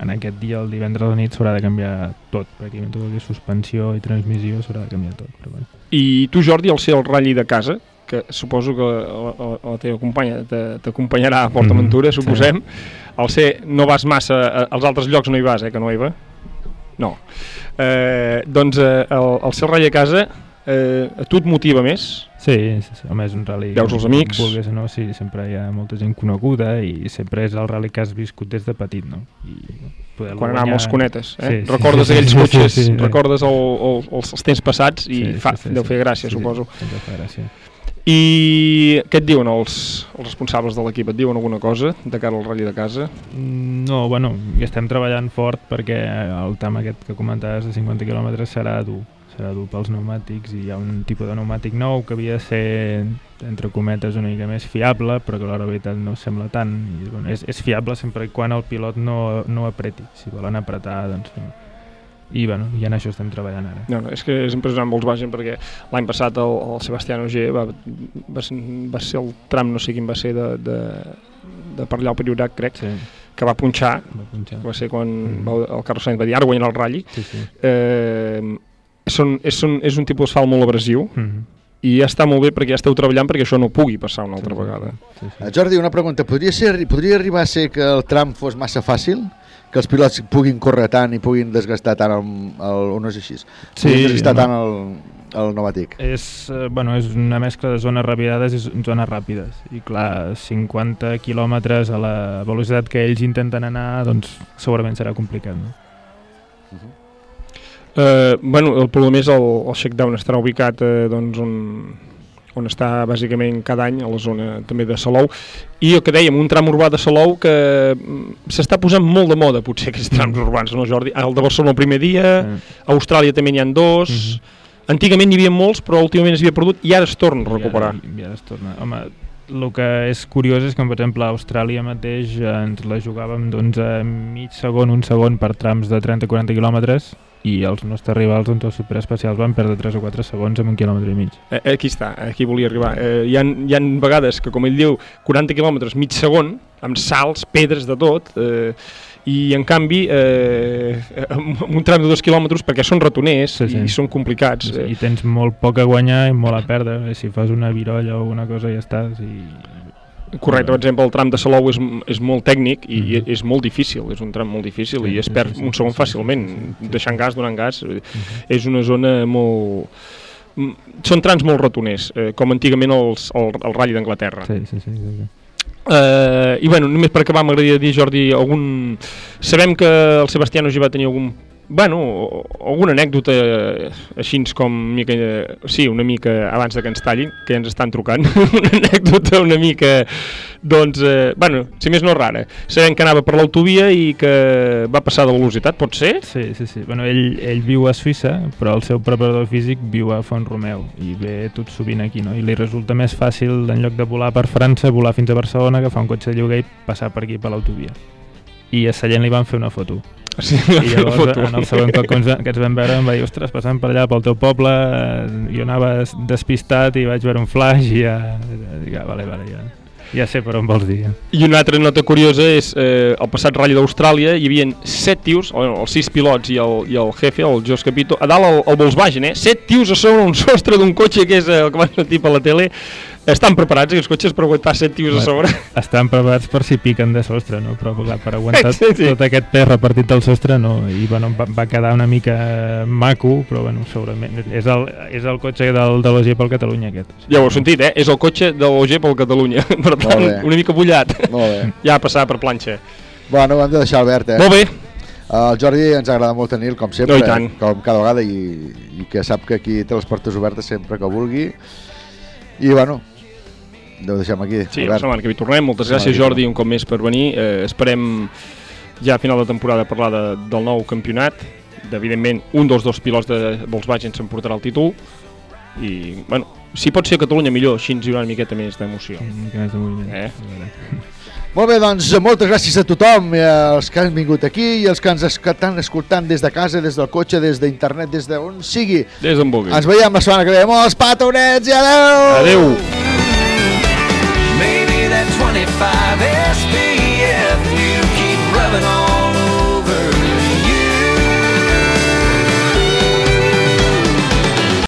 en aquest dia, el divendres a la nit, s'haurà de canviar tot, pràcticament tot el que és suspensió i transmissió s'haurà de canviar tot. Però bueno. I tu, Jordi, al ser el ratll de casa, que suposo que la, la, la teva companya te- t'acompanyarà a Port Mhm, Aventura, sí. suposem, al ser no vas massa, a- als altres llocs no hi vas, eh, que no hi va? No. Eh, doncs eh, el, el ser ratll de casa, eh, a tu et motiva més? Sí, sí, sí, home, és un rally... Veus els amics? Vulguis no, sí, sempre hi ha molta gent coneguda i sempre és el rally que has viscut des de petit, no? I poder Quan anàvem als cunetes, eh? Sí, sí, recordes sí, aquells sí, cotxes, sí, sí. recordes el, el, els, els temps passats i Sí, fa, sí, sí, deu sí. fer gràcia, Sí, sí, suposo. sempre fa gràcia. I què et diuen els, els responsables de l'equip? Et diuen alguna cosa de cara al ratll de casa? Mm, No, bueno, estem treballant fort perquè el tam aquest que comentaves de 50 km serà dur, serà dur pels pneumàtics i hi ha un tipus de pneumàtic nou que havia de ser, entre cometes, una mica més fiable, però que a la veritat no sembla tant. I, bueno, és, és fiable sempre quan el pilot no, no apreti. Si volen apretar, doncs no. I, bueno, i en això estem treballant ara. No, no, és que és impressionant Volkswagen perquè l'any passat el, el Sebastián Ogier va, va, ser- va ser el tram, no sé quin va ser, de, de, de per allà al Priorat, crec, sí. que va punxar, va, punxar. va ser quan mm. va, el Carlos Sainz va dir ara guanyarà el ratll. Sí, sí. Eh, són, és, són, és un tipus d'asfalt molt abrasiu, Mhm. i ja està molt bé perquè ja esteu treballant perquè això no pugui passar una altra vegada. Eh, Jordi, una pregunta. Podria, ser, podria arribar a ser que el tram fos massa fàcil? Que els pilots puguin córrer tant i puguin desgastar tant el... el o no és així? Sí, puguin desgastar home. tant el, el pneumàtic. És, eh, bueno, és una mescla de zones rapidades i zones ràpides. I clar, 50 quilòmetres a la velocitat que ells intenten anar, doncs segurament serà complicat. No? Eh, bueno, el problema és el, el shakedown estarà ubicat eh, doncs, on, on està bàsicament cada any a la zona també de Salou. I el que dèiem, un tram urbà de Salou que mm, s'està posant molt de moda potser aquests trams urbans, no Jordi? El de Barcelona el primer dia, a Austràlia també n'hi ha dos. Antigament n'hi havia molts però últimament es havia perdut i ara es torna a recuperar. I ara, i ara es torna. Home, el que és curiós és que, per exemple, a Austràlia mateix eh, ens la jugàvem doncs, a mig segon, un segon per trams de 30-40 quilòmetres i els nostres rivals, doncs, els superespecials van perdre 3 o 4 segons en un quilòmetre i mig. Eh, Aquí està, aquí volia arribar. Eh, hi, ha, hi ha vegades que, com ell diu, 40 quilòmetres mig segon, amb salts, pedres de tot, eh, i en canvi eh, amb un tram de dos quilòmetres perquè són ratoners sí, sí. i són complicats. Eh, I tens molt poc a guanyar i molt a perdre. Eh, Si fas una virolla o una cosa ja estàs i... Correcte, per exemple, el tram de Salou és, és molt tècnic i mm -hmm. és molt difícil, és un tram molt difícil sí, i es perd sí, sí, un segon fàcilment, sí, sí, sí. deixant gas, donant gas. Mm -hmm. És una zona molt... Mm, Són trams molt ratoners, eh, com antigament els, el, el Rally d'Anglaterra. Sí, sí, sí. sí, sí. Uh, I bueno, només per acabar m'agradaria dir, Jordi, algun... Sabem que el Sebastián ja va tenir algun bueno, alguna anècdota eh, així com mica, eh, sí, una mica abans de que ens tallin, que ens estan trucant, una anècdota una mica, doncs, eh, bueno, si més no rara. Sabem que anava per l'autovia i que va passar de velocitat, pot ser? Sí, sí, sí. Bueno, ell, ell viu a Suïssa, però el seu preparador físic viu a Font Romeu i ve tot sovint aquí, no? I li resulta més fàcil, en lloc de volar per França, volar fins a Barcelona, agafar un cotxe de lloguer i passar per aquí, per l'autovia. I a Sallent li van fer una foto. Sí, I llavors, en el segon cop que ens, que ens vam veure, em va dir, ostres, passant per allà pel teu poble, eh, jo anava des- despistat i vaig veure un flash i ja... ja vale, vale, ja, ja sé per on vols dir. ja. I una altra nota curiosa és eh, el passat Rally d'Austràlia hi havia set tios, els sis pilots i el, i el jefe, el Jos Capito, a dalt el, el Volkswagen, eh? Set tios a sobre un sostre d'un cotxe que és eh, el que van sentir per la tele. Estan preparats aquests cotxes per aguantar set tios a sobre? Estan preparats per si piquen de sostre, no? Però clar, per aguantar Sí, sí. tot aquest pes repartit al sostre no. I bueno, va, va quedar una mica maco, però bueno, segurament és el, és el cotxe del, de l'OG pel Catalunya aquest. Ja ho heu sentit, eh? És el cotxe de l'OG pel Catalunya. Per tant, una mica bullat. Molt bé. Ja ha passat per planxa. Bueno, ho hem de deixar Albert, eh? Molt bé. El Jordi ens agrada molt tenir-lo, com sempre, No, i tant. com cada vegada, i, i que sap que aquí té les portes obertes sempre que vulgui. I, bueno, ho deixem aquí. Sí, la setmana que vi tornem. Moltes gràcies, Jordi, un cop més per venir. Eh, esperem ja a final de temporada parlar de, del nou campionat. Evidentment, un dels dos pilots de Volkswagen s'emportarà el títol. I, bueno, si pot ser Catalunya millor, així ens hi haurà una miqueta més d'emoció. Una mica més de moviment. Eh? Molt bé, doncs moltes gràcies a tothom, eh, els que han vingut aquí i els que ens estan escoltant des de casa, des del cotxe, des d'internet, des d'on sigui. Des d'on vulgui. Ens veiem la setmana que ve. Molts petonets i adeu! Adeu! 25 SPF. You keep rubbing on.